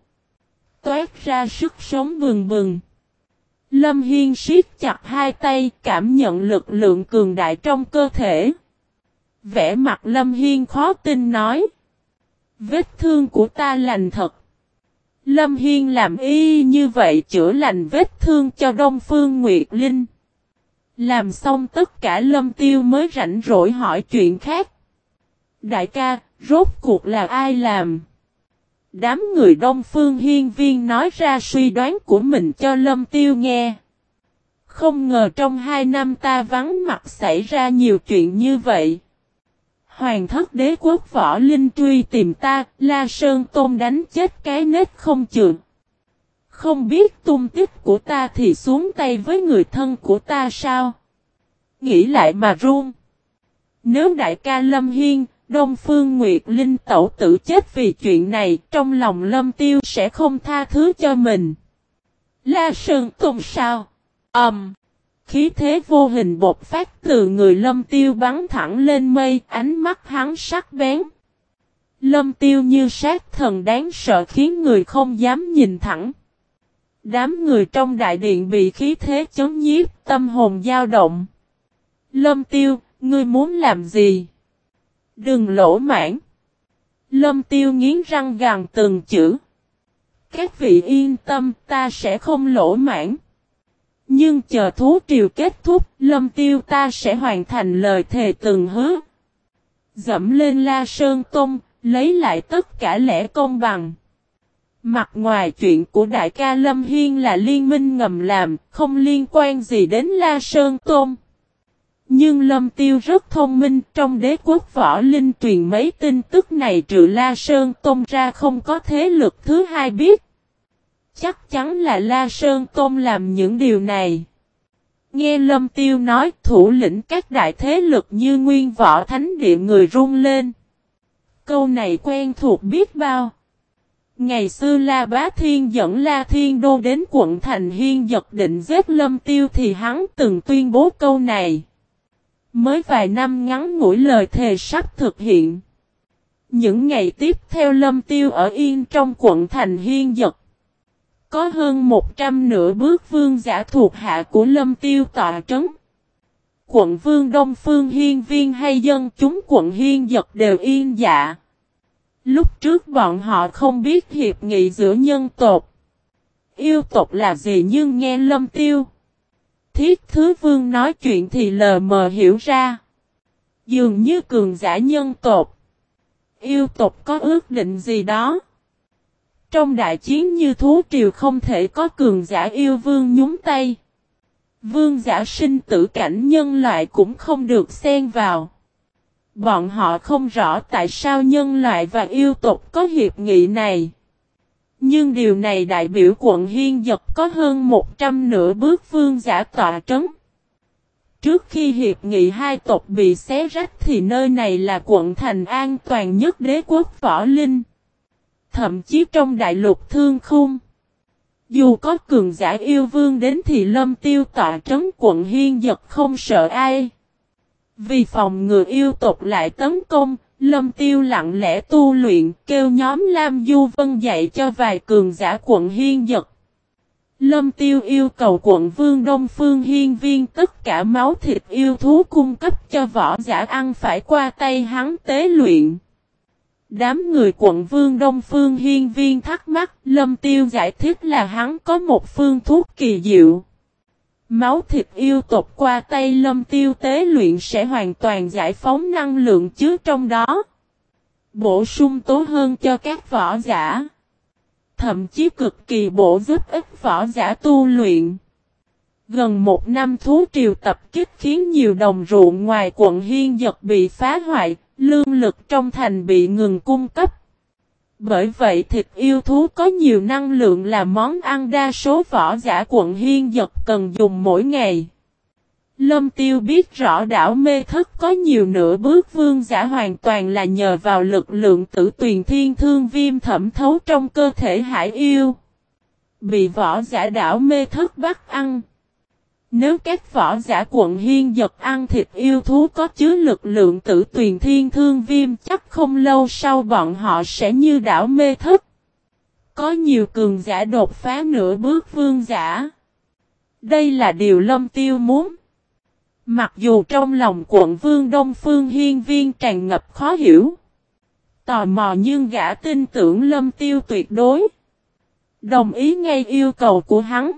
Toát ra sức sống bừng bừng. Lâm Hiên siết chặt hai tay, cảm nhận lực lượng cường đại trong cơ thể. Vẽ mặt Lâm Hiên khó tin nói. Vết thương của ta lành thật. Lâm Hiên làm y như vậy chữa lành vết thương cho Đông Phương Nguyệt Linh. Làm xong tất cả Lâm Tiêu mới rảnh rỗi hỏi chuyện khác. Đại ca, rốt cuộc là ai làm? Đám người Đông Phương Hiên Viên nói ra suy đoán của mình cho Lâm Tiêu nghe. Không ngờ trong hai năm ta vắng mặt xảy ra nhiều chuyện như vậy. Hoàng thất đế quốc võ linh truy tìm ta, La Sơn Tôn đánh chết cái nết không chừng. Không biết tung tích của ta thì xuống tay với người thân của ta sao? Nghĩ lại mà run. Nếu đại ca Lâm Hiên, Đông Phương Nguyệt Linh tẩu tử chết vì chuyện này, trong lòng Lâm Tiêu sẽ không tha thứ cho mình. La Sơn Tôn sao? Ẩm! Um. Khí thế vô hình bột phát từ người lâm tiêu bắn thẳng lên mây, ánh mắt hắn sắc bén. Lâm tiêu như sát thần đáng sợ khiến người không dám nhìn thẳng. Đám người trong đại điện bị khí thế chấn nhiếp, tâm hồn dao động. Lâm tiêu, ngươi muốn làm gì? Đừng lỗ mãn. Lâm tiêu nghiến răng gằn từng chữ. Các vị yên tâm, ta sẽ không lỗ mãn. Nhưng chờ thú triều kết thúc, lâm tiêu ta sẽ hoàn thành lời thề từng hứa. Dẫm lên la sơn tông, lấy lại tất cả lẽ công bằng. Mặt ngoài chuyện của đại ca Lâm Hiên là liên minh ngầm làm, không liên quan gì đến La Sơn Tôn. Nhưng Lâm Tiêu rất thông minh, trong đế quốc võ linh truyền mấy tin tức này trừ La Sơn Tôn ra không có thế lực thứ hai biết. Chắc chắn là La Sơn Tôn làm những điều này. Nghe Lâm Tiêu nói, thủ lĩnh các đại thế lực như nguyên võ thánh địa người run lên. Câu này quen thuộc biết bao. Ngày xưa La Bá Thiên dẫn La Thiên Đô đến quận Thành Hiên giật định giết Lâm Tiêu thì hắn từng tuyên bố câu này. Mới vài năm ngắn ngủi lời thề sắp thực hiện. Những ngày tiếp theo Lâm Tiêu ở yên trong quận Thành Hiên giật. Có hơn 100 nửa bước vương giả thuộc hạ của lâm tiêu tọa trấn. Quận vương Đông Phương Hiên Viên hay dân chúng quận Hiên Giật đều yên dạ. Lúc trước bọn họ không biết hiệp nghị giữa nhân tộc. Yêu tộc là gì nhưng nghe lâm tiêu. Thiết thứ vương nói chuyện thì lờ mờ hiểu ra. Dường như cường giả nhân tộc. Yêu tộc có ước định gì đó. Trong đại chiến như thú triều không thể có cường giả yêu vương nhúng tay. Vương giả sinh tử cảnh nhân loại cũng không được xen vào. Bọn họ không rõ tại sao nhân loại và yêu tộc có hiệp nghị này. Nhưng điều này đại biểu quận Hiên Giật có hơn 100 nửa bước vương giả tọa trấn. Trước khi hiệp nghị hai tộc bị xé rách thì nơi này là quận thành an toàn nhất đế quốc võ linh. Thậm chí trong đại lục thương khung. Dù có cường giả yêu vương đến thì lâm tiêu tọa trấn quận hiên giật không sợ ai. Vì phòng ngừa yêu tộc lại tấn công, lâm tiêu lặng lẽ tu luyện kêu nhóm Lam Du Vân dạy cho vài cường giả quận hiên giật. Lâm tiêu yêu cầu quận vương Đông Phương Hiên Viên tất cả máu thịt yêu thú cung cấp cho võ giả ăn phải qua tay hắn tế luyện. Đám người quận vương Đông Phương Hiên Viên thắc mắc, Lâm Tiêu giải thích là hắn có một phương thuốc kỳ diệu. Máu thịt yêu tộc qua tay Lâm Tiêu tế luyện sẽ hoàn toàn giải phóng năng lượng chứa trong đó. Bổ sung tố hơn cho các võ giả. Thậm chí cực kỳ bổ giúp ích võ giả tu luyện. Gần một năm thú triều tập kích khiến nhiều đồng ruộng ngoài quận Hiên Giật bị phá hoại, lương lực trong thành bị ngừng cung cấp. Bởi vậy thịt yêu thú có nhiều năng lượng là món ăn đa số võ giả quận Hiên Giật cần dùng mỗi ngày. Lâm Tiêu biết rõ đảo mê thức có nhiều nửa bước vương giả hoàn toàn là nhờ vào lực lượng tử tuyền thiên thương viêm thẩm thấu trong cơ thể hải yêu. Bị võ giả đảo mê thức bắt ăn. Nếu các võ giả quận hiên giật ăn thịt yêu thú có chứa lực lượng tử tuyền thiên thương viêm, chắc không lâu sau bọn họ sẽ như đảo mê thức. Có nhiều cường giả đột phá nửa bước vương giả. Đây là điều lâm tiêu muốn. Mặc dù trong lòng quận vương Đông Phương Hiên Viên tràn ngập khó hiểu. Tò mò nhưng gã tin tưởng lâm tiêu tuyệt đối. Đồng ý ngay yêu cầu của hắn.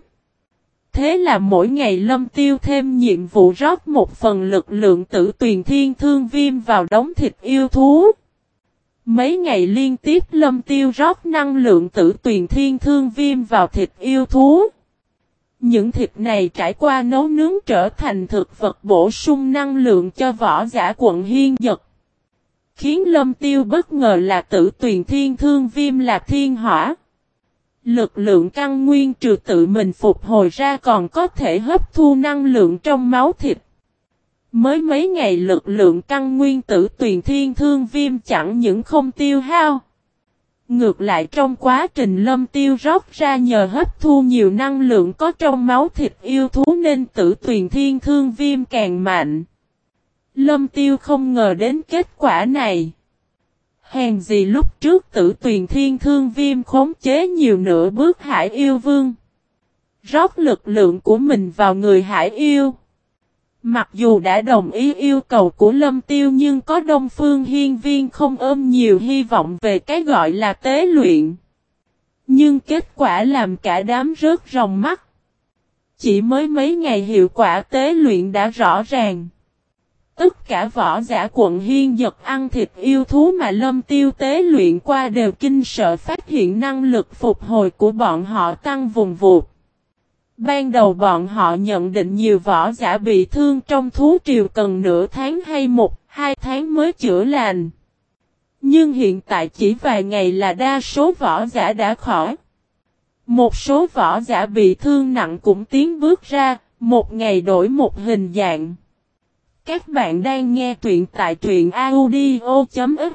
Thế là mỗi ngày lâm tiêu thêm nhiệm vụ rót một phần lực lượng tử tuyền thiên thương viêm vào đống thịt yêu thú. Mấy ngày liên tiếp lâm tiêu rót năng lượng tử tuyền thiên thương viêm vào thịt yêu thú. Những thịt này trải qua nấu nướng trở thành thực vật bổ sung năng lượng cho võ giả quận hiên dật. Khiến lâm tiêu bất ngờ là tử tuyền thiên thương viêm là thiên hỏa. Lực lượng căn nguyên trừ tự mình phục hồi ra còn có thể hấp thu năng lượng trong máu thịt. Mới mấy ngày lực lượng căn nguyên tử tuyền thiên thương viêm chẳng những không tiêu hao. Ngược lại trong quá trình lâm tiêu rót ra nhờ hấp thu nhiều năng lượng có trong máu thịt yêu thú nên tử tuyền thiên thương viêm càng mạnh. Lâm tiêu không ngờ đến kết quả này. Hèn gì lúc trước tử tuyền thiên thương viêm khống chế nhiều nửa bước hải yêu vương. Rót lực lượng của mình vào người hải yêu. Mặc dù đã đồng ý yêu cầu của Lâm Tiêu nhưng có Đông Phương Hiên Viên không ôm nhiều hy vọng về cái gọi là tế luyện. Nhưng kết quả làm cả đám rớt ròng mắt. Chỉ mới mấy ngày hiệu quả tế luyện đã rõ ràng. Tất cả võ giả quận hiên giật ăn thịt yêu thú mà lâm tiêu tế luyện qua đều kinh sợ phát hiện năng lực phục hồi của bọn họ tăng vùng vụt. Ban đầu bọn họ nhận định nhiều võ giả bị thương trong thú triều cần nửa tháng hay một, hai tháng mới chữa lành. Nhưng hiện tại chỉ vài ngày là đa số võ giả đã khỏi. Một số võ giả bị thương nặng cũng tiến bước ra, một ngày đổi một hình dạng. Các bạn đang nghe truyện tại truyện audio.fiz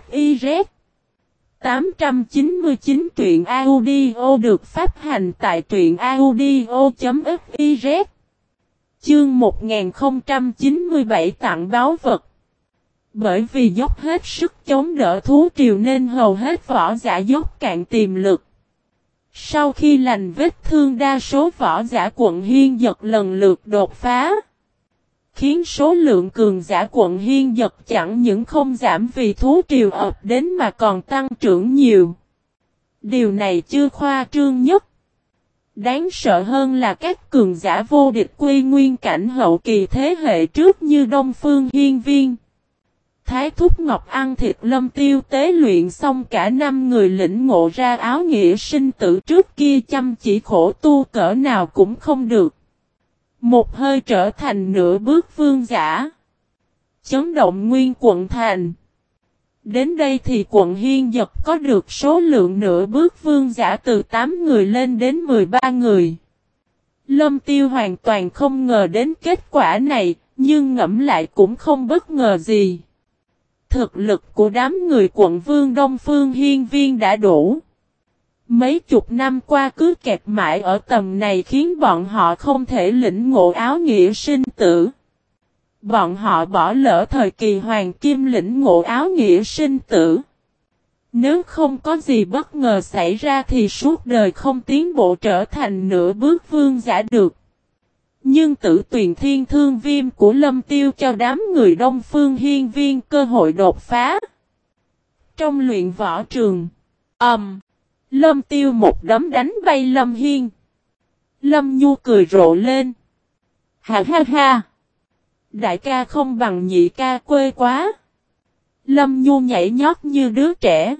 899 truyện audio được phát hành tại truyện audio.fiz Chương 1097 tặng báo vật. Bởi vì dốc hết sức chống đỡ thú triều nên hầu hết võ giả dốc cạn tiềm lực. Sau khi lành vết thương đa số võ giả quận hiên giật lần lượt đột phá khiến số lượng cường giả quận hiên giật chẳng những không giảm vì thú triều ập đến mà còn tăng trưởng nhiều. Điều này chưa khoa trương nhất. Đáng sợ hơn là các cường giả vô địch quy nguyên cảnh hậu kỳ thế hệ trước như Đông Phương Hiên Viên. Thái Thúc Ngọc ăn thịt lâm tiêu tế luyện xong cả năm người lĩnh ngộ ra áo nghĩa sinh tử trước kia chăm chỉ khổ tu cỡ nào cũng không được. Một hơi trở thành nửa bước vương giả. Chấn động nguyên quận thành. Đến đây thì quận Hiên Giật có được số lượng nửa bước vương giả từ 8 người lên đến 13 người. Lâm Tiêu hoàn toàn không ngờ đến kết quả này, nhưng ngẫm lại cũng không bất ngờ gì. Thực lực của đám người quận vương Đông Phương Hiên Viên đã đủ. Mấy chục năm qua cứ kẹt mãi ở tầm này khiến bọn họ không thể lĩnh ngộ áo nghĩa sinh tử. Bọn họ bỏ lỡ thời kỳ hoàng kim lĩnh ngộ áo nghĩa sinh tử. Nếu không có gì bất ngờ xảy ra thì suốt đời không tiến bộ trở thành nửa bước vương giả được. Nhưng tử tuyền thiên thương viêm của lâm tiêu cho đám người đông phương hiên viên cơ hội đột phá. Trong luyện võ trường, ầm, um, Lâm tiêu một đấm đánh bay Lâm Hiên. Lâm Nhu cười rộ lên. Ha ha ha. Đại ca không bằng nhị ca quê quá. Lâm Nhu nhảy nhót như đứa trẻ.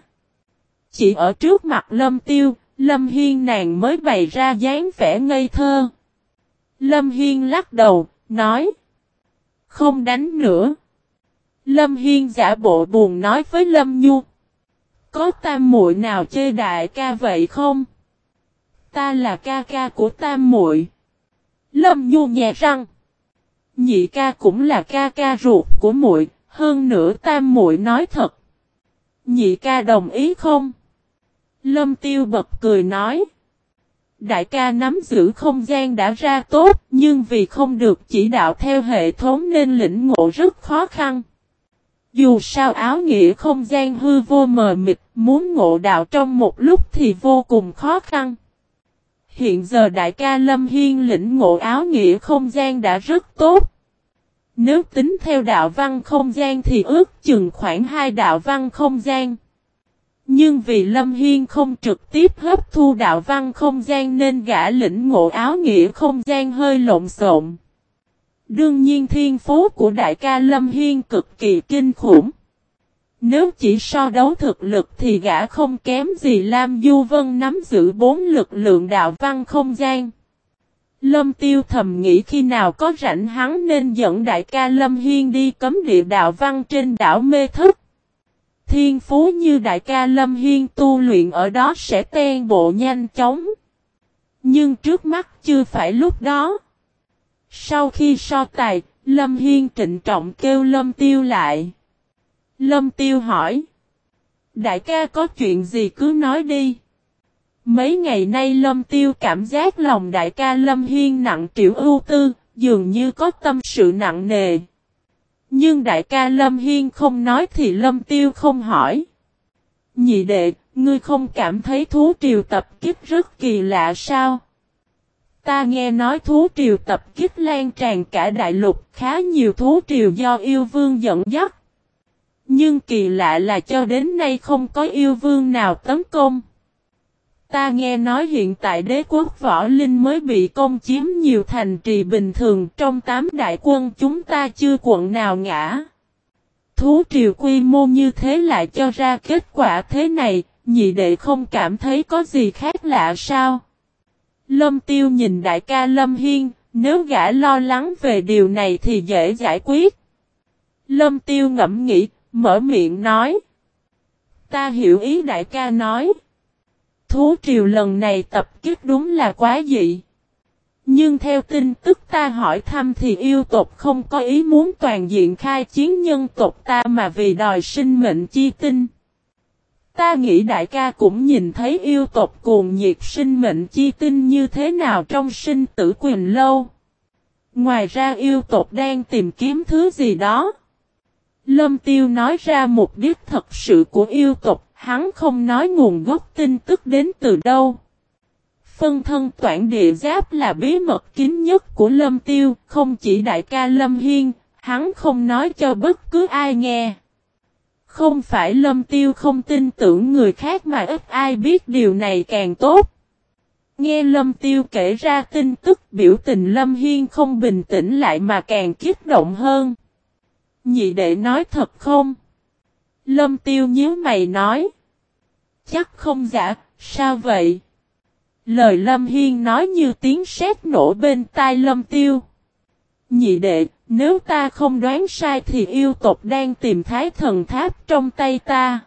Chỉ ở trước mặt Lâm Tiêu, Lâm Hiên nàng mới bày ra dáng vẻ ngây thơ. Lâm Hiên lắc đầu, nói. Không đánh nữa. Lâm Hiên giả bộ buồn nói với Lâm Nhu. Có tam muội nào chơi đại ca vậy không? Ta là ca ca của tam muội. Lâm Nhu nhẹ răng. Nhị ca cũng là ca ca ruột của muội, hơn nữa tam muội nói thật. Nhị ca đồng ý không? Lâm tiêu bật cười nói. Đại ca nắm giữ không gian đã ra tốt, nhưng vì không được chỉ đạo theo hệ thống nên lĩnh ngộ rất khó khăn. Dù sao áo nghĩa không gian hư vô mờ mịt, muốn ngộ đạo trong một lúc thì vô cùng khó khăn. Hiện giờ đại ca Lâm Hiên lĩnh ngộ áo nghĩa không gian đã rất tốt. Nếu tính theo đạo văn không gian thì ước chừng khoảng hai đạo văn không gian. Nhưng vì Lâm Hiên không trực tiếp hấp thu đạo văn không gian nên gã lĩnh ngộ áo nghĩa không gian hơi lộn xộn. Đương nhiên thiên phú của đại ca Lâm Hiên cực kỳ kinh khủng. Nếu chỉ so đấu thực lực thì gã không kém gì Lam Du Vân nắm giữ bốn lực lượng đạo văn không gian. Lâm Tiêu thầm nghĩ khi nào có rảnh hắn nên dẫn đại ca Lâm Hiên đi cấm địa đạo văn trên đảo Mê Thức. Thiên phú như đại ca Lâm Hiên tu luyện ở đó sẽ ten bộ nhanh chóng. Nhưng trước mắt chưa phải lúc đó. Sau khi so tài, Lâm Hiên trịnh trọng kêu Lâm Tiêu lại. Lâm Tiêu hỏi. Đại ca có chuyện gì cứ nói đi. Mấy ngày nay Lâm Tiêu cảm giác lòng đại ca Lâm Hiên nặng triệu ưu tư, dường như có tâm sự nặng nề. Nhưng đại ca Lâm Hiên không nói thì Lâm Tiêu không hỏi. Nhị đệ, ngươi không cảm thấy thú triều tập kích rất kỳ lạ sao? Ta nghe nói thú triều tập kích lan tràn cả đại lục khá nhiều thú triều do yêu vương dẫn dắt. Nhưng kỳ lạ là cho đến nay không có yêu vương nào tấn công. Ta nghe nói hiện tại đế quốc võ linh mới bị công chiếm nhiều thành trì bình thường trong tám đại quân chúng ta chưa quận nào ngã. Thú triều quy mô như thế lại cho ra kết quả thế này, nhị đệ không cảm thấy có gì khác lạ sao? Lâm tiêu nhìn đại ca Lâm Hiên, nếu gã lo lắng về điều này thì dễ giải quyết. Lâm tiêu ngẫm nghĩ, mở miệng nói. Ta hiểu ý đại ca nói. Thú triều lần này tập kích đúng là quá dị. Nhưng theo tin tức ta hỏi thăm thì yêu tộc không có ý muốn toàn diện khai chiến nhân tộc ta mà vì đòi sinh mệnh chi tinh. Ta nghĩ đại ca cũng nhìn thấy yêu tộc cuồng nhiệt sinh mệnh chi tinh như thế nào trong sinh tử quyền lâu. Ngoài ra yêu tộc đang tìm kiếm thứ gì đó. Lâm Tiêu nói ra mục đích thật sự của yêu tộc, hắn không nói nguồn gốc tin tức đến từ đâu. Phân thân toản địa giáp là bí mật kín nhất của Lâm Tiêu, không chỉ đại ca Lâm Hiên, hắn không nói cho bất cứ ai nghe. Không phải Lâm Tiêu không tin tưởng người khác mà ít ai biết điều này càng tốt. Nghe Lâm Tiêu kể ra tin tức biểu tình Lâm Hiên không bình tĩnh lại mà càng kích động hơn. Nhị đệ nói thật không? Lâm Tiêu nhíu mày nói. Chắc không giả, sao vậy? Lời Lâm Hiên nói như tiếng sét nổ bên tai Lâm Tiêu. Nhị đệ, nếu ta không đoán sai thì yêu tộc đang tìm thái thần tháp trong tay ta.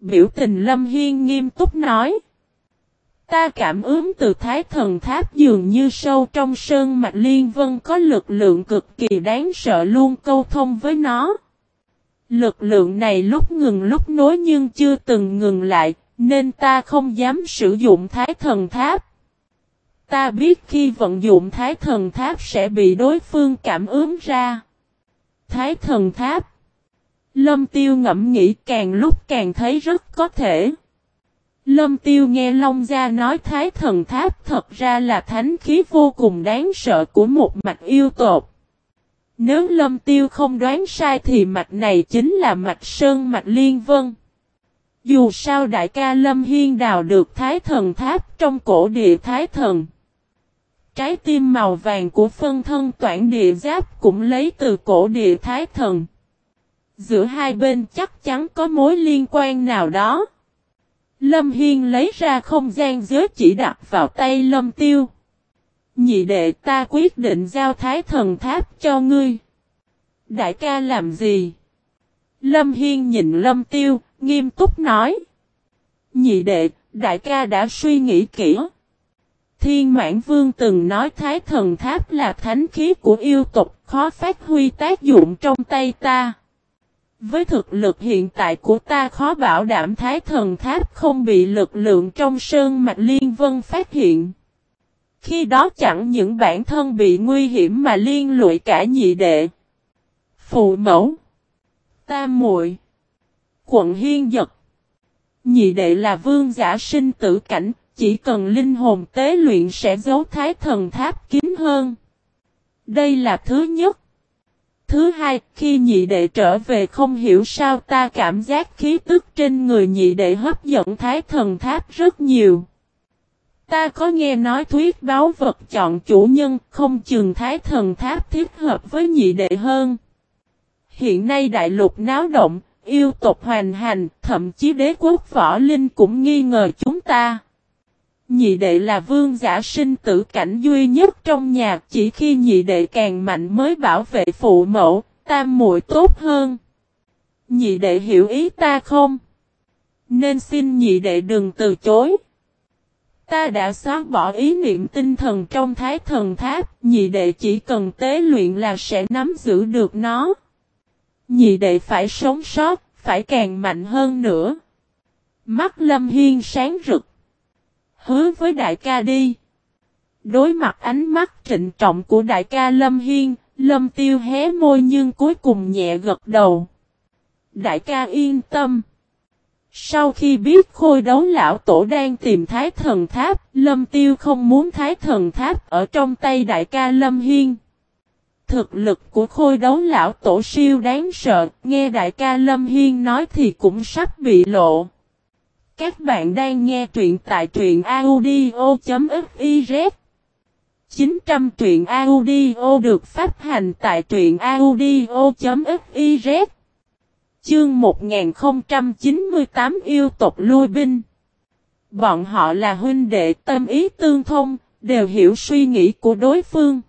Biểu tình Lâm Hiên nghiêm túc nói. Ta cảm ứng từ thái thần tháp dường như sâu trong sơn mạch liên vân có lực lượng cực kỳ đáng sợ luôn câu thông với nó. Lực lượng này lúc ngừng lúc nối nhưng chưa từng ngừng lại, nên ta không dám sử dụng thái thần tháp. Ta biết khi vận dụng thái thần tháp sẽ bị đối phương cảm ứng ra. Thái thần tháp. Lâm tiêu ngẫm nghĩ càng lúc càng thấy rất có thể. Lâm tiêu nghe Long Gia nói thái thần tháp thật ra là thánh khí vô cùng đáng sợ của một mạch yêu tột. Nếu lâm tiêu không đoán sai thì mạch này chính là mạch sơn mạch liên vân. Dù sao đại ca Lâm Hiên đào được thái thần tháp trong cổ địa thái thần. Trái tim màu vàng của phân thân toản địa giáp cũng lấy từ cổ địa thái thần. Giữa hai bên chắc chắn có mối liên quan nào đó. Lâm Hiên lấy ra không gian giới chỉ đặt vào tay Lâm Tiêu. Nhị đệ ta quyết định giao thái thần tháp cho ngươi. Đại ca làm gì? Lâm Hiên nhìn Lâm Tiêu, nghiêm túc nói. Nhị đệ, đại ca đã suy nghĩ kỹ. Thiên Mãn Vương từng nói Thái Thần Tháp là thánh khí của yêu tộc, khó phát huy tác dụng trong tay ta. Với thực lực hiện tại của ta khó bảo đảm thái thần tháp không bị lực lượng trong sơn mạch liên vân phát hiện. Khi đó chẳng những bản thân bị nguy hiểm mà liên lụy cả nhị đệ. Phụ mẫu. Tam muội Quận Hiên Giật. Nhị đệ là vương giả sinh tử cảnh, chỉ cần linh hồn tế luyện sẽ giấu thái thần tháp kín hơn. Đây là thứ nhất. Thứ hai, khi nhị đệ trở về không hiểu sao ta cảm giác khí tức trên người nhị đệ hấp dẫn thái thần tháp rất nhiều. Ta có nghe nói thuyết báo vật chọn chủ nhân không chừng thái thần tháp thiết hợp với nhị đệ hơn. Hiện nay đại lục náo động, yêu tộc hoàn hành, thậm chí đế quốc võ linh cũng nghi ngờ chúng ta. Nhị đệ là vương giả sinh tử cảnh duy nhất trong nhà, chỉ khi nhị đệ càng mạnh mới bảo vệ phụ mẫu, tam muội tốt hơn. Nhị đệ hiểu ý ta không? Nên xin nhị đệ đừng từ chối. Ta đã xóa bỏ ý niệm tinh thần trong thái thần tháp, nhị đệ chỉ cần tế luyện là sẽ nắm giữ được nó. Nhị đệ phải sống sót, phải càng mạnh hơn nữa. Mắt Lâm Hiên sáng rực. Hứa với đại ca đi. Đối mặt ánh mắt trịnh trọng của đại ca Lâm Hiên, Lâm Tiêu hé môi nhưng cuối cùng nhẹ gật đầu. Đại ca yên tâm. Sau khi biết khôi đấu lão tổ đang tìm thái thần tháp, Lâm Tiêu không muốn thái thần tháp ở trong tay đại ca Lâm Hiên. Thực lực của khôi đấu lão tổ siêu đáng sợ, nghe đại ca Lâm Hiên nói thì cũng sắp bị lộ. Các bạn đang nghe truyện tại truyện audio.fiz 900 truyện audio được phát hành tại truyện audio.fiz Chương 1098 yêu tộc lui binh Bọn họ là huynh đệ tâm ý tương thông, đều hiểu suy nghĩ của đối phương.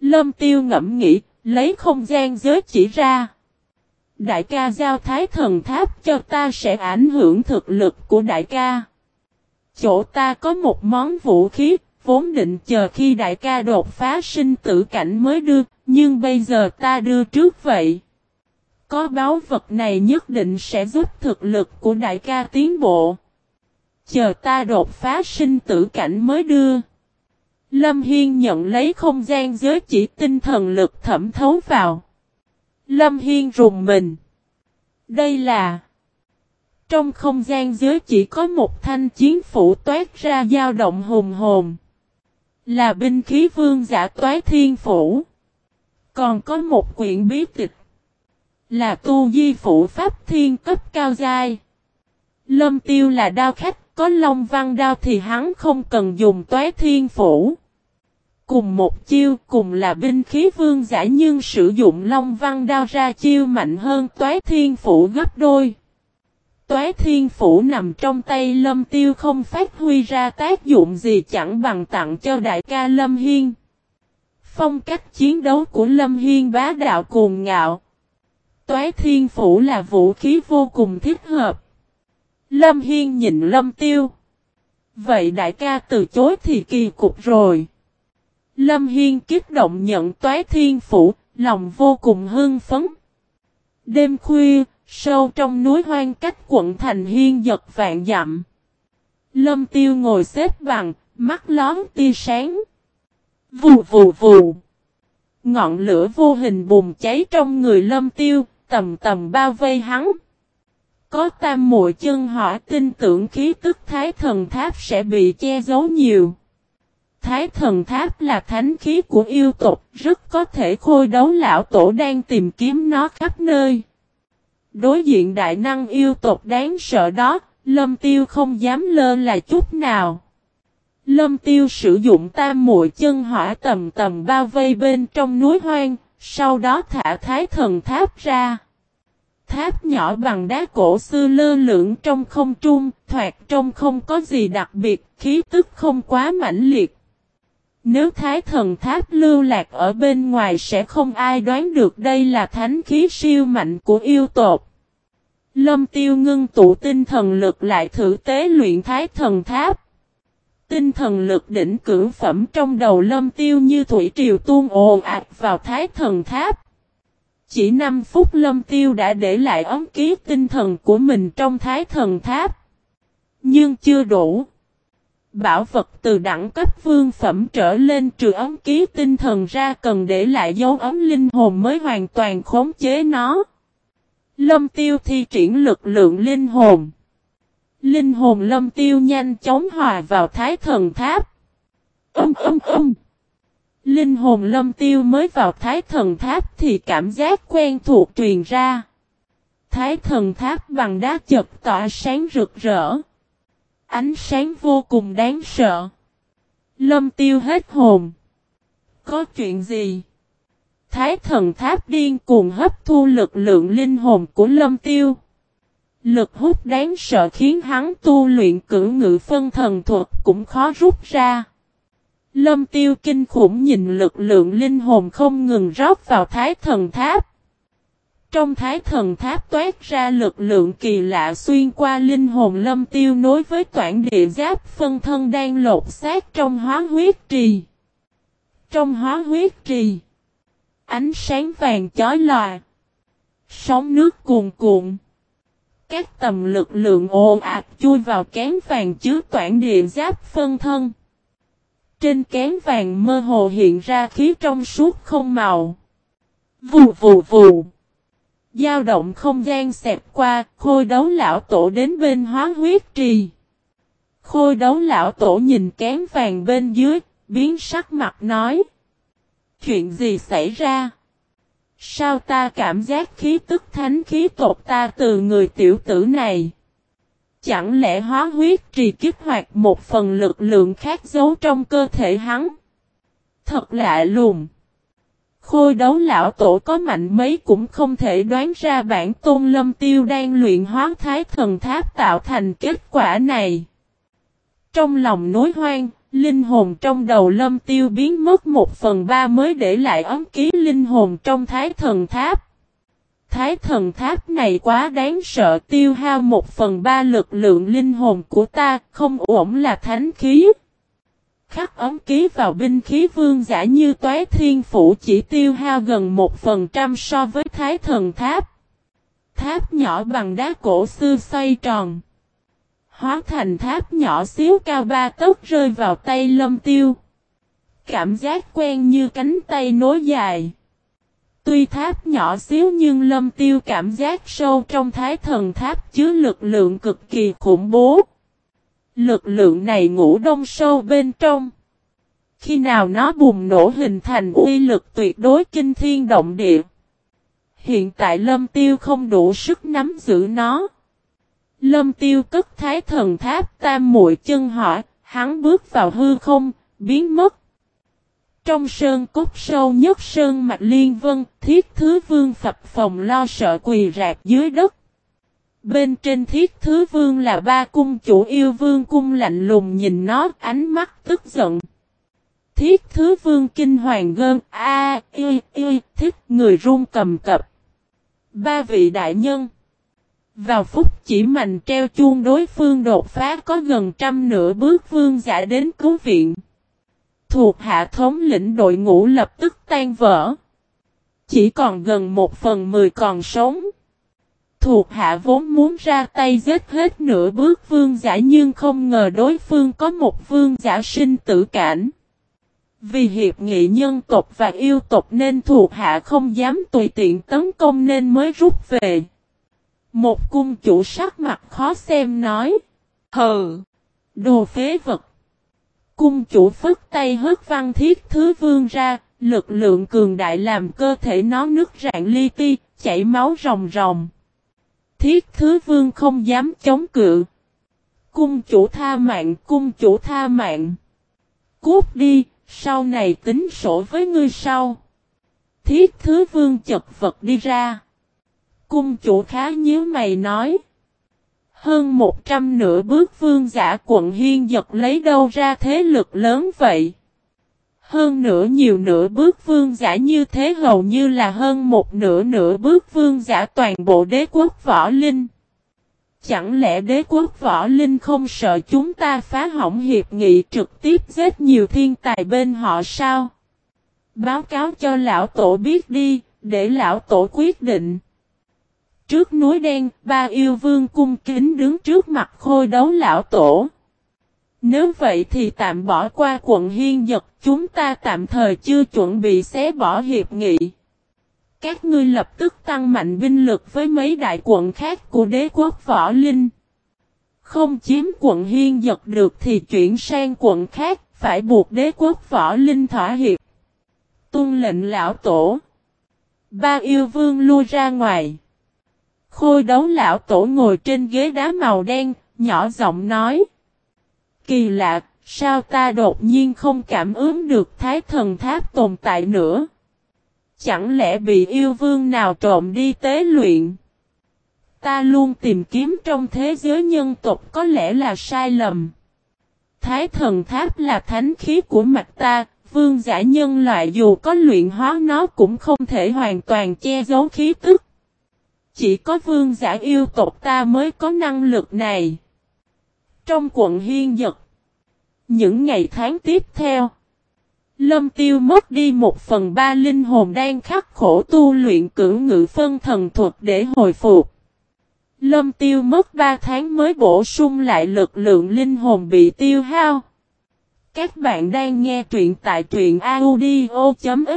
Lâm tiêu ngẫm nghĩ, lấy không gian giới chỉ ra. Đại ca giao thái thần tháp cho ta sẽ ảnh hưởng thực lực của đại ca. Chỗ ta có một món vũ khí, vốn định chờ khi đại ca đột phá sinh tử cảnh mới đưa, nhưng bây giờ ta đưa trước vậy. Có báo vật này nhất định sẽ giúp thực lực của đại ca tiến bộ. Chờ ta đột phá sinh tử cảnh mới đưa. Lâm Hiên nhận lấy không gian giới chỉ tinh thần lực thẩm thấu vào. Lâm Hiên rùng mình. Đây là... Trong không gian dưới chỉ có một thanh chiến phủ toát ra dao động hùng hồn. Là binh khí vương giả toái thiên phủ. Còn có một quyển bí tịch. Là tu di phủ pháp thiên cấp cao giai. Lâm tiêu là đao khách, có long văn đao thì hắn không cần dùng toái thiên phủ. Cùng một chiêu cùng là binh khí vương giả nhưng sử dụng long văn đao ra chiêu mạnh hơn toái thiên phủ gấp đôi. Toái thiên phủ nằm trong tay lâm tiêu không phát huy ra tác dụng gì chẳng bằng tặng cho đại ca lâm hiên. Phong cách chiến đấu của lâm hiên bá đạo cuồng ngạo. Toái thiên phủ là vũ khí vô cùng thích hợp. Lâm hiên nhìn lâm tiêu. Vậy đại ca từ chối thì kỳ cục rồi. Lâm Hiên kích động nhận toái thiên phủ, lòng vô cùng hưng phấn. Đêm khuya, sâu trong núi hoang cách quận thành hiên giật vạn dặm. Lâm tiêu ngồi xếp bằng, mắt lón tia sáng. Vù vù vù. Ngọn lửa vô hình bùng cháy trong người lâm tiêu, tầm tầm bao vây hắn. Có tam muội chân hỏa tin tưởng khí tức thái thần tháp sẽ bị che giấu nhiều. Thái thần tháp là thánh khí của yêu tộc, rất có thể khôi đấu lão tổ đang tìm kiếm nó khắp nơi. Đối diện đại năng yêu tộc đáng sợ đó, lâm tiêu không dám lơ là chút nào. Lâm tiêu sử dụng tam muội chân hỏa tầm tầm bao vây bên trong núi hoang, sau đó thả thái thần tháp ra. Tháp nhỏ bằng đá cổ xưa lơ lửng trong không trung, thoạt trong không có gì đặc biệt, khí tức không quá mãnh liệt. Nếu thái thần tháp lưu lạc ở bên ngoài sẽ không ai đoán được đây là thánh khí siêu mạnh của yêu tộc. Lâm tiêu ngưng tụ tinh thần lực lại thử tế luyện thái thần tháp. Tinh thần lực đỉnh cử phẩm trong đầu lâm tiêu như thủy triều tuôn ồn ạt vào thái thần tháp. Chỉ 5 phút lâm tiêu đã để lại ống ký tinh thần của mình trong thái thần tháp. Nhưng chưa đủ. Bảo vật từ đẳng cấp vương phẩm trở lên trừ ấm ký tinh thần ra cần để lại dấu ấm linh hồn mới hoàn toàn khống chế nó. Lâm tiêu thi triển lực lượng linh hồn. Linh hồn lâm tiêu nhanh chóng hòa vào thái thần tháp. Âm âm âm. Linh hồn lâm tiêu mới vào thái thần tháp thì cảm giác quen thuộc truyền ra. Thái thần tháp bằng đá chật tỏa sáng rực rỡ. Ánh sáng vô cùng đáng sợ. Lâm tiêu hết hồn. Có chuyện gì? Thái thần tháp điên cuồng hấp thu lực lượng linh hồn của lâm tiêu. Lực hút đáng sợ khiến hắn tu luyện cử ngự phân thần thuật cũng khó rút ra. Lâm tiêu kinh khủng nhìn lực lượng linh hồn không ngừng rót vào thái thần tháp. Trong thái thần tháp toát ra lực lượng kỳ lạ xuyên qua linh hồn lâm tiêu nối với toản địa giáp phân thân đang lột xác trong hóa huyết trì. Trong hóa huyết trì, ánh sáng vàng chói lòa, sóng nước cuồn cuộn. Các tầm lực lượng ồn ạt chui vào kén vàng chứa toản địa giáp phân thân. Trên kén vàng mơ hồ hiện ra khí trong suốt không màu. Vù vù vù. Giao động không gian xẹp qua, khôi đấu lão tổ đến bên hóa huyết trì. Khôi đấu lão tổ nhìn kén vàng bên dưới, biến sắc mặt nói. Chuyện gì xảy ra? Sao ta cảm giác khí tức thánh khí tột ta từ người tiểu tử này? Chẳng lẽ hóa huyết trì kích hoạt một phần lực lượng khác giấu trong cơ thể hắn? Thật lạ lùng. Khôi đấu lão tổ có mạnh mấy cũng không thể đoán ra bản tôn lâm tiêu đang luyện hóa thái thần tháp tạo thành kết quả này. Trong lòng nối hoang, linh hồn trong đầu lâm tiêu biến mất một phần ba mới để lại ấm ký linh hồn trong thái thần tháp. Thái thần tháp này quá đáng sợ tiêu hao một phần ba lực lượng linh hồn của ta, không ổn là thánh khí. Khắc ấm ký vào binh khí vương giả như toái thiên phủ chỉ tiêu hao gần một phần trăm so với thái thần tháp. Tháp nhỏ bằng đá cổ xưa xoay tròn. Hóa thành tháp nhỏ xíu cao ba tấc rơi vào tay lâm tiêu. Cảm giác quen như cánh tay nối dài. Tuy tháp nhỏ xíu nhưng lâm tiêu cảm giác sâu trong thái thần tháp chứa lực lượng cực kỳ khủng bố. Lực lượng này ngủ đông sâu bên trong. Khi nào nó bùng nổ hình thành uy lực tuyệt đối kinh thiên động địa. Hiện tại lâm tiêu không đủ sức nắm giữ nó. Lâm tiêu cất thái thần tháp tam muội chân hỏi, hắn bước vào hư không, biến mất. Trong sơn cốt sâu nhất sơn mạch liên vân, thiết thứ vương phập phòng lo sợ quỳ rạc dưới đất. Bên trên thiết thứ vương là ba cung chủ yêu vương cung lạnh lùng nhìn nó, ánh mắt tức giận. Thiết thứ vương kinh hoàng gơn a, y y, thích người run cầm cập. Ba vị đại nhân. Vào phút chỉ mạnh treo chuông đối phương đột phá có gần trăm nửa bước vương giả đến cứu viện. Thuộc hạ thống lĩnh đội ngũ lập tức tan vỡ. Chỉ còn gần một phần mười còn sống. Thuộc hạ vốn muốn ra tay giết hết nửa bước vương giả nhưng không ngờ đối phương có một vương giả sinh tử cảnh. Vì hiệp nghị nhân tộc và yêu tộc nên thuộc hạ không dám tùy tiện tấn công nên mới rút về. Một cung chủ sắc mặt khó xem nói. Hừ! Đồ phế vật! Cung chủ phức tay hất văn thiết thứ vương ra, lực lượng cường đại làm cơ thể nó nứt rạn li ti, chảy máu ròng ròng. Thiết thứ vương không dám chống cự. Cung chủ tha mạng, cung chủ tha mạng. Cút đi, sau này tính sổ với ngươi sau. Thiết thứ vương chật vật đi ra. Cung chủ khá nhíu mày nói. Hơn một trăm nửa bước vương giả quận hiên giật lấy đâu ra thế lực lớn vậy. Hơn nửa nhiều nửa bước vương giả như thế hầu như là hơn một nửa nửa bước vương giả toàn bộ đế quốc võ linh. Chẳng lẽ đế quốc võ linh không sợ chúng ta phá hỏng hiệp nghị trực tiếp giết nhiều thiên tài bên họ sao? Báo cáo cho lão tổ biết đi, để lão tổ quyết định. Trước núi đen, ba yêu vương cung kính đứng trước mặt khôi đấu lão tổ. Nếu vậy thì tạm bỏ qua quận hiên giật, chúng ta tạm thời chưa chuẩn bị xé bỏ hiệp nghị. Các ngươi lập tức tăng mạnh binh lực với mấy đại quận khác của đế quốc võ linh. Không chiếm quận hiên giật được thì chuyển sang quận khác, phải buộc đế quốc võ linh thỏa hiệp. Tuân lệnh lão tổ. Ba yêu vương lui ra ngoài. Khôi đấu lão tổ ngồi trên ghế đá màu đen, nhỏ giọng nói. Kỳ lạ, sao ta đột nhiên không cảm ứng được thái thần tháp tồn tại nữa? Chẳng lẽ bị yêu vương nào trộm đi tế luyện? Ta luôn tìm kiếm trong thế giới nhân tộc có lẽ là sai lầm. Thái thần tháp là thánh khí của mặt ta, vương giả nhân loại dù có luyện hóa nó cũng không thể hoàn toàn che giấu khí tức. Chỉ có vương giả yêu tộc ta mới có năng lực này. Trong quận Hiên Dật, những ngày tháng tiếp theo, Lâm Tiêu mất đi một phần ba linh hồn đang khắc khổ tu luyện cử ngự phân thần thuật để hồi phục. Lâm Tiêu mất ba tháng mới bổ sung lại lực lượng linh hồn bị tiêu hao. Các bạn đang nghe truyện tại truyện audio.fif.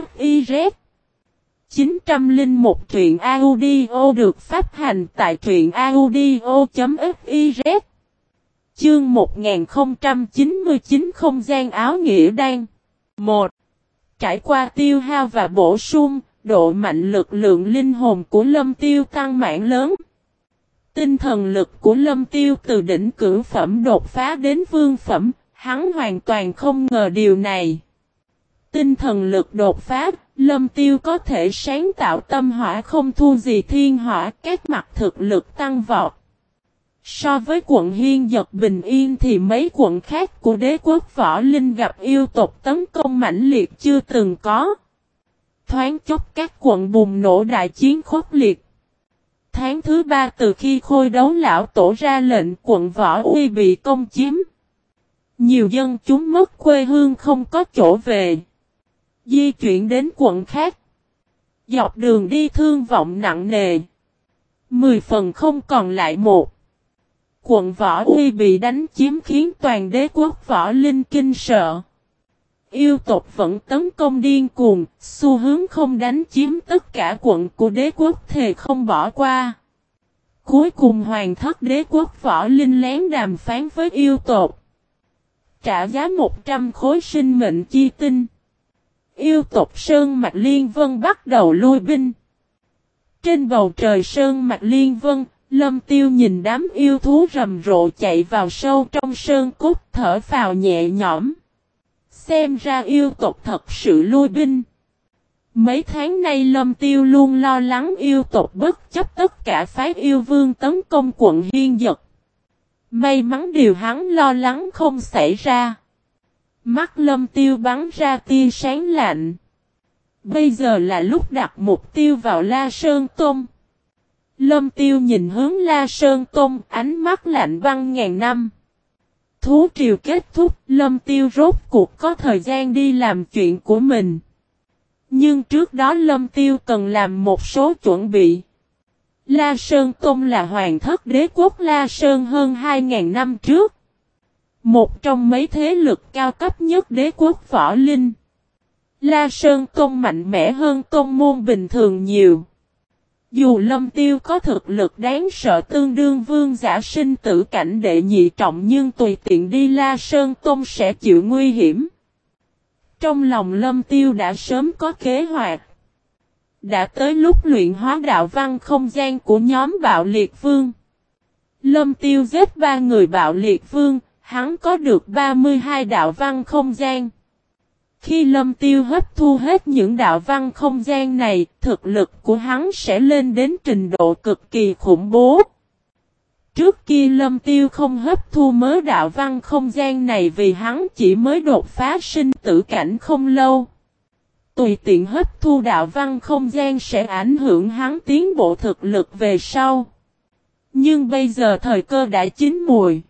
901 truyện audio được phát hành tại truyện audio.fiz Chương 1099 không gian áo nghĩa đan 1. Trải qua tiêu hao và bổ sung, độ mạnh lực lượng linh hồn của lâm tiêu tăng mạnh lớn. Tinh thần lực của lâm tiêu từ đỉnh cử phẩm đột phá đến vương phẩm, hắn hoàn toàn không ngờ điều này. Tinh thần lực đột phá, lâm tiêu có thể sáng tạo tâm hỏa không thu gì thiên hỏa, các mặt thực lực tăng vọt. So với quận Hiên Giật Bình Yên thì mấy quận khác của đế quốc Võ Linh gặp yêu tộc tấn công mãnh liệt chưa từng có. Thoáng chốc các quận bùng nổ đại chiến khốc liệt. Tháng thứ ba từ khi khôi đấu lão tổ ra lệnh, quận Võ Uy bị công chiếm. Nhiều dân chúng mất quê hương không có chỗ về. Di chuyển đến quận khác. Dọc đường đi thương vọng nặng nề. Mười phần không còn lại một. Quận Võ Uy bị đánh chiếm khiến toàn đế quốc Võ Linh kinh sợ. Yêu tộc vẫn tấn công điên cuồng, xu hướng không đánh chiếm tất cả quận của đế quốc thề không bỏ qua. Cuối cùng hoàng thất đế quốc Võ Linh lén đàm phán với yêu tộc. Trả giá 100 khối sinh mệnh chi tinh. Yêu tộc Sơn Mạch Liên Vân bắt đầu lui binh. Trên bầu trời Sơn Mạch Liên Vân, Lâm tiêu nhìn đám yêu thú rầm rộ chạy vào sâu trong sơn cốt thở phào nhẹ nhõm. Xem ra yêu tộc thật sự lui binh. Mấy tháng nay Lâm Tiêu luôn lo lắng yêu tộc bất chấp tất cả phái yêu vương tấn công quận Hiên Dật. May mắn điều hắn lo lắng không xảy ra. Mắt Lâm Tiêu bắn ra tia sáng lạnh. Bây giờ là lúc đặt mục tiêu vào La Sơn Tôm. Lâm tiêu nhìn hướng La Sơn Tôn, ánh mắt lạnh băng ngàn năm. Thú triều kết thúc, lâm tiêu rốt cuộc có thời gian đi làm chuyện của mình. Nhưng trước đó lâm tiêu cần làm một số chuẩn bị. La Sơn Tôn là hoàng thất đế quốc La Sơn hơn 2.000 năm trước. Một trong mấy thế lực cao cấp nhất đế quốc võ linh. La Sơn Tôn mạnh mẽ hơn Tôn môn bình thường nhiều. Dù lâm tiêu có thực lực đáng sợ tương đương vương giả sinh tử cảnh đệ nhị trọng nhưng tùy tiện đi la sơn tôn sẽ chịu nguy hiểm. Trong lòng lâm tiêu đã sớm có kế hoạch. Đã tới lúc luyện hóa đạo văn không gian của nhóm bạo liệt vương. Lâm tiêu giết ba người bạo liệt vương, hắn có được 32 đạo văn không gian. Khi lâm tiêu hấp thu hết những đạo văn không gian này, thực lực của hắn sẽ lên đến trình độ cực kỳ khủng bố. Trước kia lâm tiêu không hấp thu mớ đạo văn không gian này vì hắn chỉ mới đột phá sinh tử cảnh không lâu. Tùy tiện hấp thu đạo văn không gian sẽ ảnh hưởng hắn tiến bộ thực lực về sau. Nhưng bây giờ thời cơ đã chín mùi.